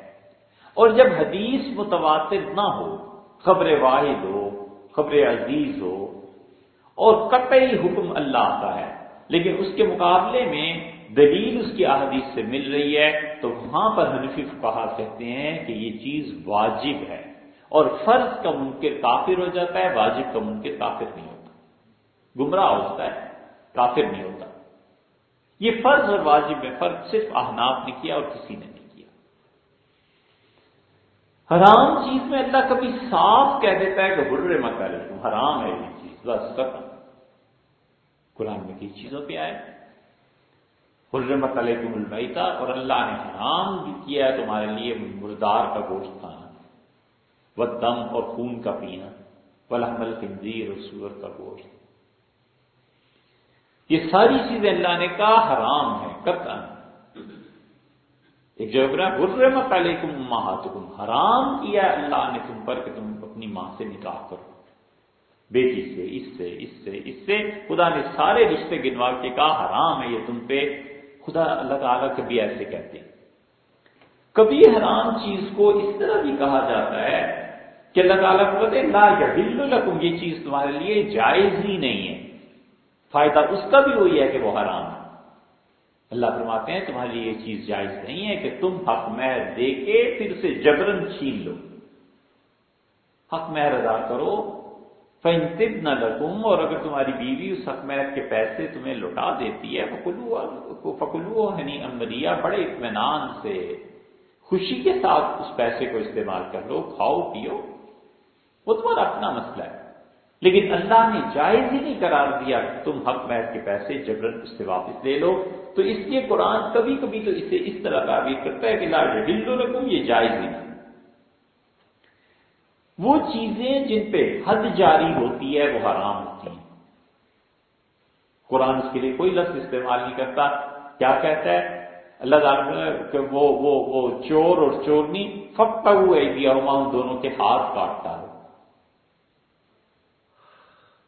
اور جب حدیث متواتر نہ ہو، خبر واحد ہو، خبر عزیز ہو، اور قطعی حکم اللہ کا ہے، لیکن اس کے مقابلے میں دلیل اس کی احادیث سے مل رہی ہے، تو وہاں پر حنفی فقہا کہتے ہیں کہ یہ چیز واجب ہے اور فرض کا منکر کافر ہو جاتا ہے، واجب کا منکر کافر نہیں ہوتا۔ گمراہ ہوتا ہے، کافر نہیں ہوتا۔ یہ فرض اور واجب میں فرق صرف احناف نے کیا اور کسی نے نہیں کیا۔ حرام چیز میں اللہ کبھی صاف کہہ دیتا ہے کہ برے مت تم حرام ہے یہ چیز، بس ختم۔ قرآن میں کئی چیزوں پہ آئے۔ حرمت علیکم المیتا اور اللہ نے حرام بھی کیا ہے تمہارے لیے مردار کا گوشت کھانا وہ دم اور خون کا پینا ولحمل خنزیر اور سور کا گوشت۔ یہ ساری چیزیں اللہ نے کہا حرام ہے کرتا ایک جگہ حرمت علیکم امہاتکم، حرام کیا اللہ نے تم پر کہ تم اپنی ماں سے نکاح کرو۔ بیٹی سے، اس سے اس سے اس سے۔ خدا نے سارے رشتے گنوا کے کہا حرام ہے یہ تم پہ۔ خدا اللہ تعالیٰ کبھی ایسے کہتے کبھی حرام چیز کو اس طرح بھی کہا جاتا ہے کہ اللہ تعالیٰ کو کہتے لا یا لکم، یہ چیز تمہارے لیے جائز ہی نہیں ہے۔ فائدہ اس کا بھی وہی ہے کہ وہ حرام ہے۔ اللہ فرماتے ہیں، تمہارے لیے یہ چیز جائز نہیں ہے کہ تم حق مہر دے کے پھر اسے جبرن چھین لو۔ حق مہر ادا کرو فنتب نہ لگم اور اگر تمہاری بیوی اس حکمت کے پیسے تمہیں لوٹا دیتی ہے فکلو فکلو ہنی امریا بڑے اطمینان سے، خوشی کے ساتھ اس پیسے کو استعمال کر لو، کھاؤ، پیو، وہ تمہارا اپنا مسئلہ ہے۔ لیکن اللہ نے جائز ہی نہیں قرار دیا کہ تم حق محض کے پیسے جبرن اس سے واپس لے لو۔ تو اس لیے قرآن کبھی کبھی تو اسے اس طرح تعبیر کرتا ہے کہ لا ہندو رکھوں یہ جائز ہی نہیں۔ وہ چیزیں جن پہ حد جاری ہوتی ہے، وہ حرام ہوتی ہیں۔ قرآن اس کے لیے کوئی لفظ استعمال نہیں کرتا۔ کیا کہتا ہے؟ اللہ تعالیٰ کہ وہ وہ وہ چور اور چورنی فکتا ہوئے دیا ہوا ان دونوں کے ہاتھ کاٹتا ہے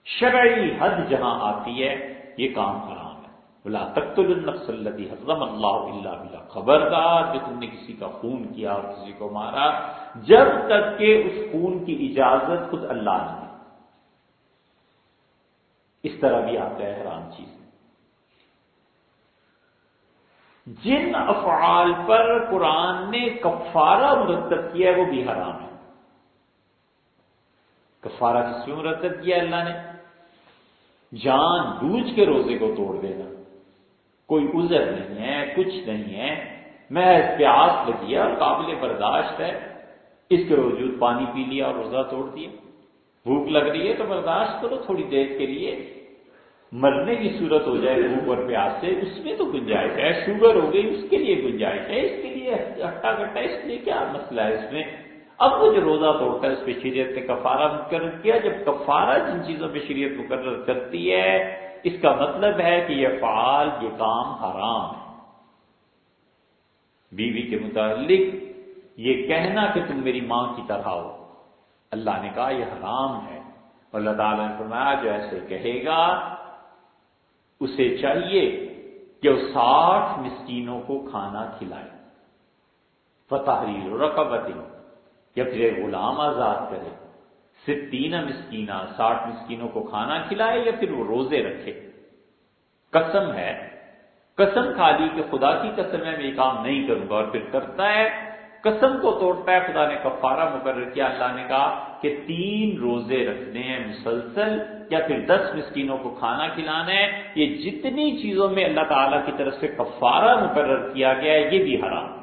شرعی حد جہاں آتی ہے، یہ کام حرام ہے بلا تخت النفس اللہ حضرم اللہ اللہ خبردار جو تم نے کسی کا خون کیا اور کسی کو مارا۔ جب تک کہ اس خون کی اجازت خود اللہ نے اس طرح بھی آتا ہے حرام چیز جن افعال پر قرآن نے کفارہ مرتب کیا ہے وہ بھی حرام ہے۔ کفارہ کس میں مرتب کیا اللہ نے؟ جان بوجھ کے روزے کو توڑ دینا۔ کوئی عذر نہیں ہے، کچھ نہیں ہے۔ میں پیاس لگی ہے اور قابل برداشت ہے۔ اس کے باوجود پانی پی لیا اور روزہ توڑ دیا۔ بھوک لگ رہی ہے تو برداشت کرو تھوڑی دیر کے لیے۔ مرنے کی صورت ہو جائے بھوک اور پیاس سے، اس میں تو گنجائش ہے۔ شوگر ہو گئی، اس کے لیے گنجائش ہے، اس کے لیے ہٹا کٹا، اس لیے کیا مسئلہ ہے اس میں؟ اب وہ جو روزہ توڑتا ہے، اس پہ شریعت نے کفارہ مقرر کیا۔ جب کفارہ جن چیزوں پہ شریعت مقرر کرتی ہے، اس کا مطلب ہے کہ یہ فعال یہ کام حرام ہے۔ بیوی کے متعلق یہ کہنا کہ تم میری ماں کی طرح ہو۔ اللہ نے کہا یہ حرام ہے۔ اور اللہ تعالیٰ نے فرمایا، جو ایسے کہے گا، اسے چاہیے کہ وہ ساٹھ مسکینوں کو کھانا کھلائے۔ فتح رقبت یا پھر غلام آزاد کرے ستین مسکینہ، ساٹھ مسکینوں کو کھانا کھلائے یا پھر وہ روزے رکھے؟ قسم ہے۔ قسم کھا لی کہ خدا کی قسم ہے، میں یہ کام نہیں کروں گا اور پھر کرتا ہے۔ قسم کو توڑتا ہے خدا نے کفارہ مقرر کیا اللہ نے کہا کہ تین روزے رکھنے ہیں مسلسل یا پھر دس مسکینوں کو کھانا کھلانا ہے۔ یہ جتنی چیزوں میں اللہ تعالی کی طرف سے کفارہ مقرر کیا گیا ہے، یہ بھی حرام۔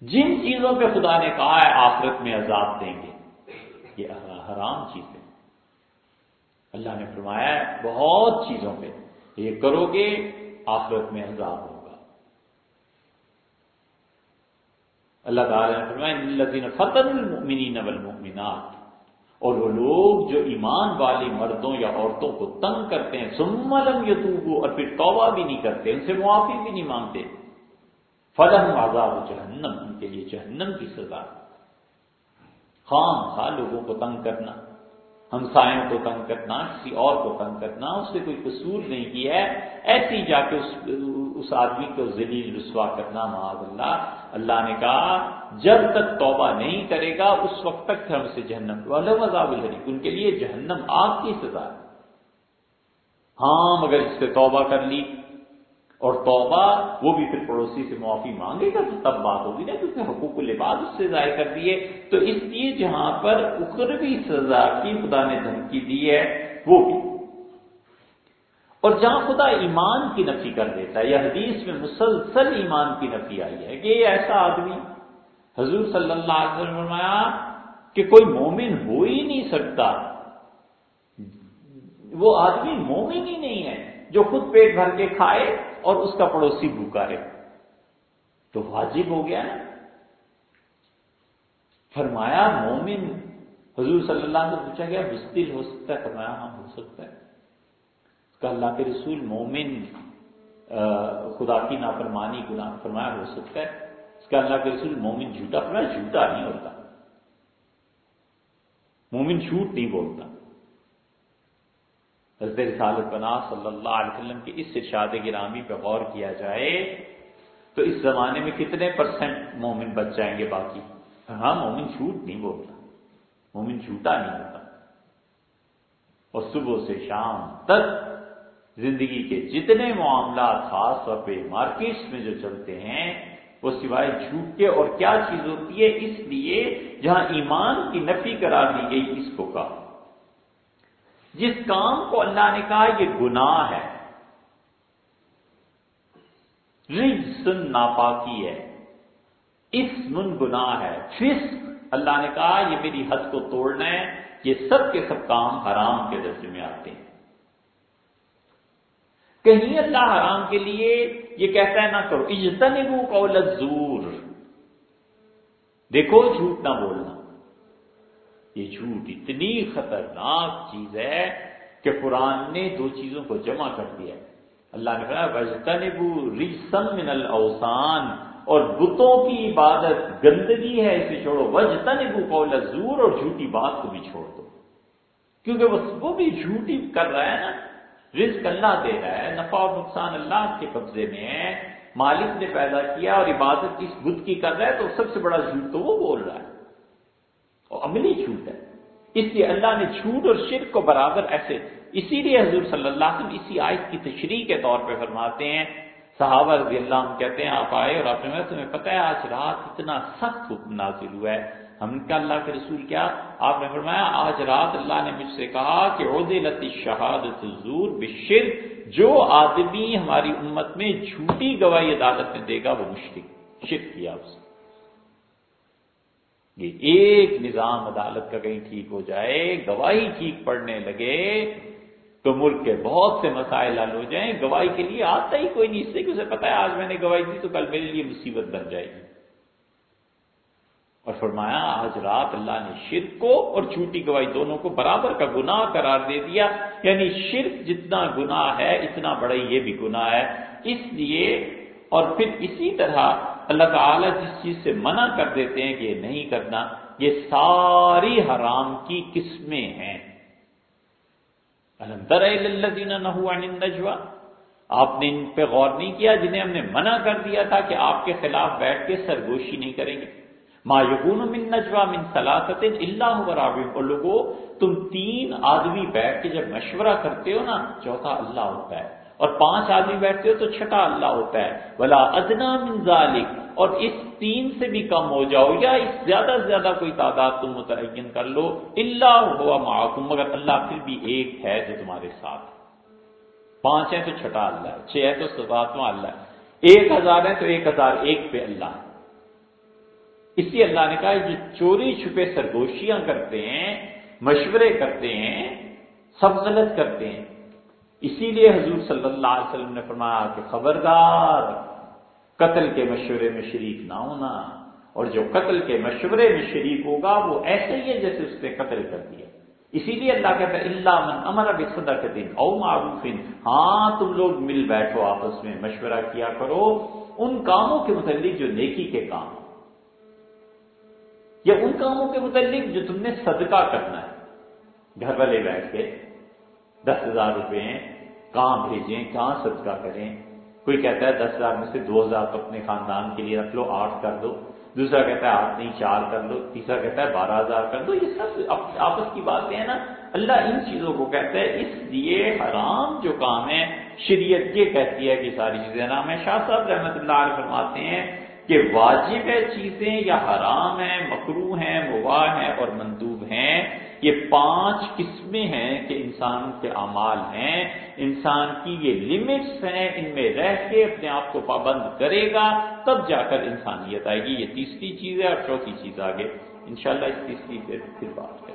جن چیزوں پہ خدا نے کہا ہے، آخرت میں عذاب دیں گے۔ یہ حرام چیز ہے۔ اللہ نے فرمایا ہے، بہت چیزوں پہ۔ یہ کرو گے، آخرت میں عذاب ہوگا۔ اللہ تعالیٰ نے فرمایا فتح المؤمنین والمؤمنات۔ اور وہ لوگ جو ایمان والے مردوں یا عورتوں کو تنگ کرتے ہیں سملم یتوبو اور پھر توبہ بھی نہیں کرتے، ان سے معافی بھی نہیں مانگتے۔ فلم عذاب جہنم، ان کے لیے جہنم کی سزا۔ خام خواہ لوگوں کو تنگ کرنا، ہمسایوں کو تنگ کرنا، کسی اور کو تنگ کرنا، اس نے کوئی قصور نہیں کیا ہے۔ ایسی جا کے اس اس آدمی کو ذلیل رسوا کرنا، معاذ اللہ۔ اللہ نے کہا، جب تک توبہ نہیں کرے گا، اس وقت تک ہم سے جہنم والے الحریق، ان کے لیے جہنم آگ کی سزا ہاں مگر اس سے توبہ کر لی۔ اور توبہ، وہ بھی پھر پڑوسی سے معافی مانگے گا تو تب بات ہوگی نا کیونکہ حقوق الباد اس سے ضائع کر دیے۔ تو اس لیے جہاں پر اخروی سزا کی خدا نے دھمکی دی ہے، وہ بھی۔ اور جہاں خدا ایمان کی نفی کر دیتا ہے، یا حدیث میں مسلسل ایمان کی نفی آئی ہے کہ یہ ایسا آدمی، حضور صلی اللہ علیہ وسلم فرمایا کہ کوئی مومن ہو ہی نہیں سکتا۔ وہ آدمی مومن ہی نہیں ہے جو خود پیٹ بھر کے کھائے۔ اور اس کا پڑوسی بھوکا رہے تو واجب ہو گیا نا۔ فرمایا، مومن، حضور صلی اللہ علیہ پوچھا گیا بستل ہو سکتا ہے؟ فرمایا ہاں ہو سکتا ہے۔ اس کا اللہ کے رسول مومن خدا کی نافرمانی، گناہ، فرمایا، ہو سکتا ہے۔ اس کا اللہ کے رسول مومن جھوٹا، فرمایا، جھوٹا نہیں ہوتا مومن جھوٹ نہیں بولتا۔ حضرت رسالت بنا صلی اللہ علیہ وسلم کی اس ارشاد گرامی پہ غور کیا جائے تو اس زمانے میں کتنے پرسنٹ مومن بچ جائیں گے باقی؟ ہاں مومن جھوٹ نہیں بولتا۔ مومن جھوٹا نہیں ہوتا۔ اور صبح سے شام تک زندگی کے جتنے معاملات، خاص طور پہ مارکیٹس میں جو چلتے ہیں، وہ سوائے جھوٹ کے اور کیا چیز ہوتی ہے؟ اس لیے جہاں ایمان کی نفی کرا دی گئی، اس کو کہا۔ جس کام کو اللہ نے کہا یہ گناہ ہے۔ رج سن ناپاکی ہے۔ اس من گناہ ہے۔ فس اللہ نے کہا یہ میری حد کو توڑنا ہے۔ یہ سب کے سب کام حرام کے درجے میں آتے ہیں۔ کہیں اللہ حرام کے لیے یہ کہتا ہے نہ کرو۔ اجتنبو قول الزور۔ دیکھو جھوٹ نہ بولنا۔ یہ جھوٹ اتنی خطرناک چیز ہے کہ قرآن نے دو چیزوں کو جمع کر دیا اللہ نے کہا وجتنبو ریسم من الاوسان اور بتوں کی عبادت گندگی ہے، اسے چھوڑو۔ وجتنبو قول الزور، اور جھوٹی بات کو بھی چھوڑ دو۔ کیونکہ وہ بھی جھوٹی کر رہا ہے نا۔ رزق اللہ دے رہا ہے، نفع اور نقصان اللہ کے قبضے میں ہے۔ مالک نے پیدا کیا اور عبادت اس بت کی کر رہا ہے تو سب سے بڑا جھوٹ تو وہ بول رہا ہے۔ اور عملی جھوٹ ہے۔ اس لیے اللہ نے جھوٹ اور شرک کو برابر ایسے، اسی لیے حضور صلی اللہ علیہ وسلم اسی آیت کی تشریح کے طور پہ فرماتے ہیں۔ صحابہ رضی اللہ عنہ کہتے ہیں، آپ آئے اور آپ نے تمہیں پتہ ہے، آج رات اتنا سخت حکم نازل ہوا ہے۔ ہم کا اللہ کے رسول کیا؟ آپ نے فرمایا، آج رات اللہ نے مجھ سے کہا کہ عہدے لتی شہادت زور بشر جو آدمی ہماری امت میں جھوٹی گواہی عدالت میں دے گا، وہ مشرق شرک کیا اس یہ ایک نظام عدالت کا کہیں ٹھیک ہو جائے، گواہی ٹھیک پڑنے لگے تو ملک کے بہت سے مسائل حل ہو جائیں۔ گواہی کے لیے آتا ہی کوئی نہیں، اس سے کہ اسے پتا ہے، آج میں نے گواہی دی تو کل میرے لیے مصیبت بن جائے گی۔ اور فرمایا، آج رات اللہ نے شرک کو اور چھوٹی گواہی دونوں کو برابر کا گناہ قرار دے دیا۔ یعنی شرک جتنا گناہ ہے، اتنا بڑا یہ بھی گناہ ہے۔ اس لیے اور پھر اسی طرح اللہ تعالیٰ جس چیز سے منع کر دیتے ہیں کہ یہ نہیں کرنا، یہ ساری حرام کی قسمیں ہیں۔ نجوا آپ نے ان پہ غور نہیں کیا جنہیں ہم نے منع کر دیا تھا کہ آپ کے خلاف بیٹھ کے سرگوشی نہیں کریں گے۔ ما یقون من نجوا من سلاست اللہ برابر اور لوگوں تم تین آدمی بیٹھ کے جب مشورہ کرتے ہو نا، چوتھا اللہ ہوتا ہے۔ اور پانچ آدمی بیٹھتے ہو تو چھٹا اللہ ہوتا ہے۔ بلا ادنا من ذالک اور اس تین سے بھی کم ہو جاؤ یا اس زیادہ سے زیادہ کوئی تعداد تم متعین کر لو۔ اللہ ہوا معاکم مگر اللہ پھر بھی ایک ہے جو تمہارے ساتھ۔ پانچ ہیں تو چھٹا اللہ ہے، چھ ہے تو ساتواں اللہ ہے۔ ایک ہزار ہے تو ایک ہزار ایک پہ اللہ ہے۔ اسی اللہ نے کہا جو چوری چھپے سرگوشیاں کرتے ہیں، مشورے کرتے ہیں سب غلط کرتے ہیں اسی لیے حضور صلی اللہ علیہ وسلم نے فرمایا کہ خبردار، قتل کے مشورے میں شریک نہ ہونا۔ اور جو قتل کے مشورے میں شریک ہوگا، وہ ایسے ہی ہے جیسے اس نے قتل کر دیا۔ اسی لیے اللہ کہتا ہے اللہ من امر اب صدا کے دن او معروف۔ ہاں تم لوگ مل بیٹھو، آپس میں مشورہ کیا کرو۔ ان کاموں کے متعلق جو نیکی کے کام یا ان کاموں کے متعلق جو تم نے صدقہ کرنا ہے۔ گھر والے بیٹھ کے دس ہزار روپے کہاں بھیجیں کہاں صدقہ کریں۔ کوئی کہتا ہے دس ہزار میں سے دو ہزار تو اپنے خاندان کے لیے رکھ لو، آٹھ کر دو۔ دوسرا کہتا ہے آٹھ نہیں، چار کر لو تیسرا کہتا ہے بارہ ہزار کر دو۔ یہ سب آپس کی باتیں ہیں نا۔ اللہ ان چیزوں کو کہتا ہے، اس لیے حرام جو کام ہے، شریعت یہ کہتی ہے کہ ساری چیزیں نام ہے شاہ صاحب رحمت اللہ علیہ فرماتے ہیں کہ واجب ہے چیزیں یا حرام ہیں مکرو ہیں، مباح ہیں اور مندوب ہیں۔ یہ پانچ قسمیں ہیں کہ انسان کے اعمال ہیں، انسان کی یہ لمٹس ہیں، ان میں رہ کے اپنے آپ کو پابند کرے گا، تب جا کر انسانیت آئے گی۔ یہ تیسری چیز ہے اور چوتھی چیز آگے۔ انشاءاللہ اس تیسری پھر پھر بات کریں۔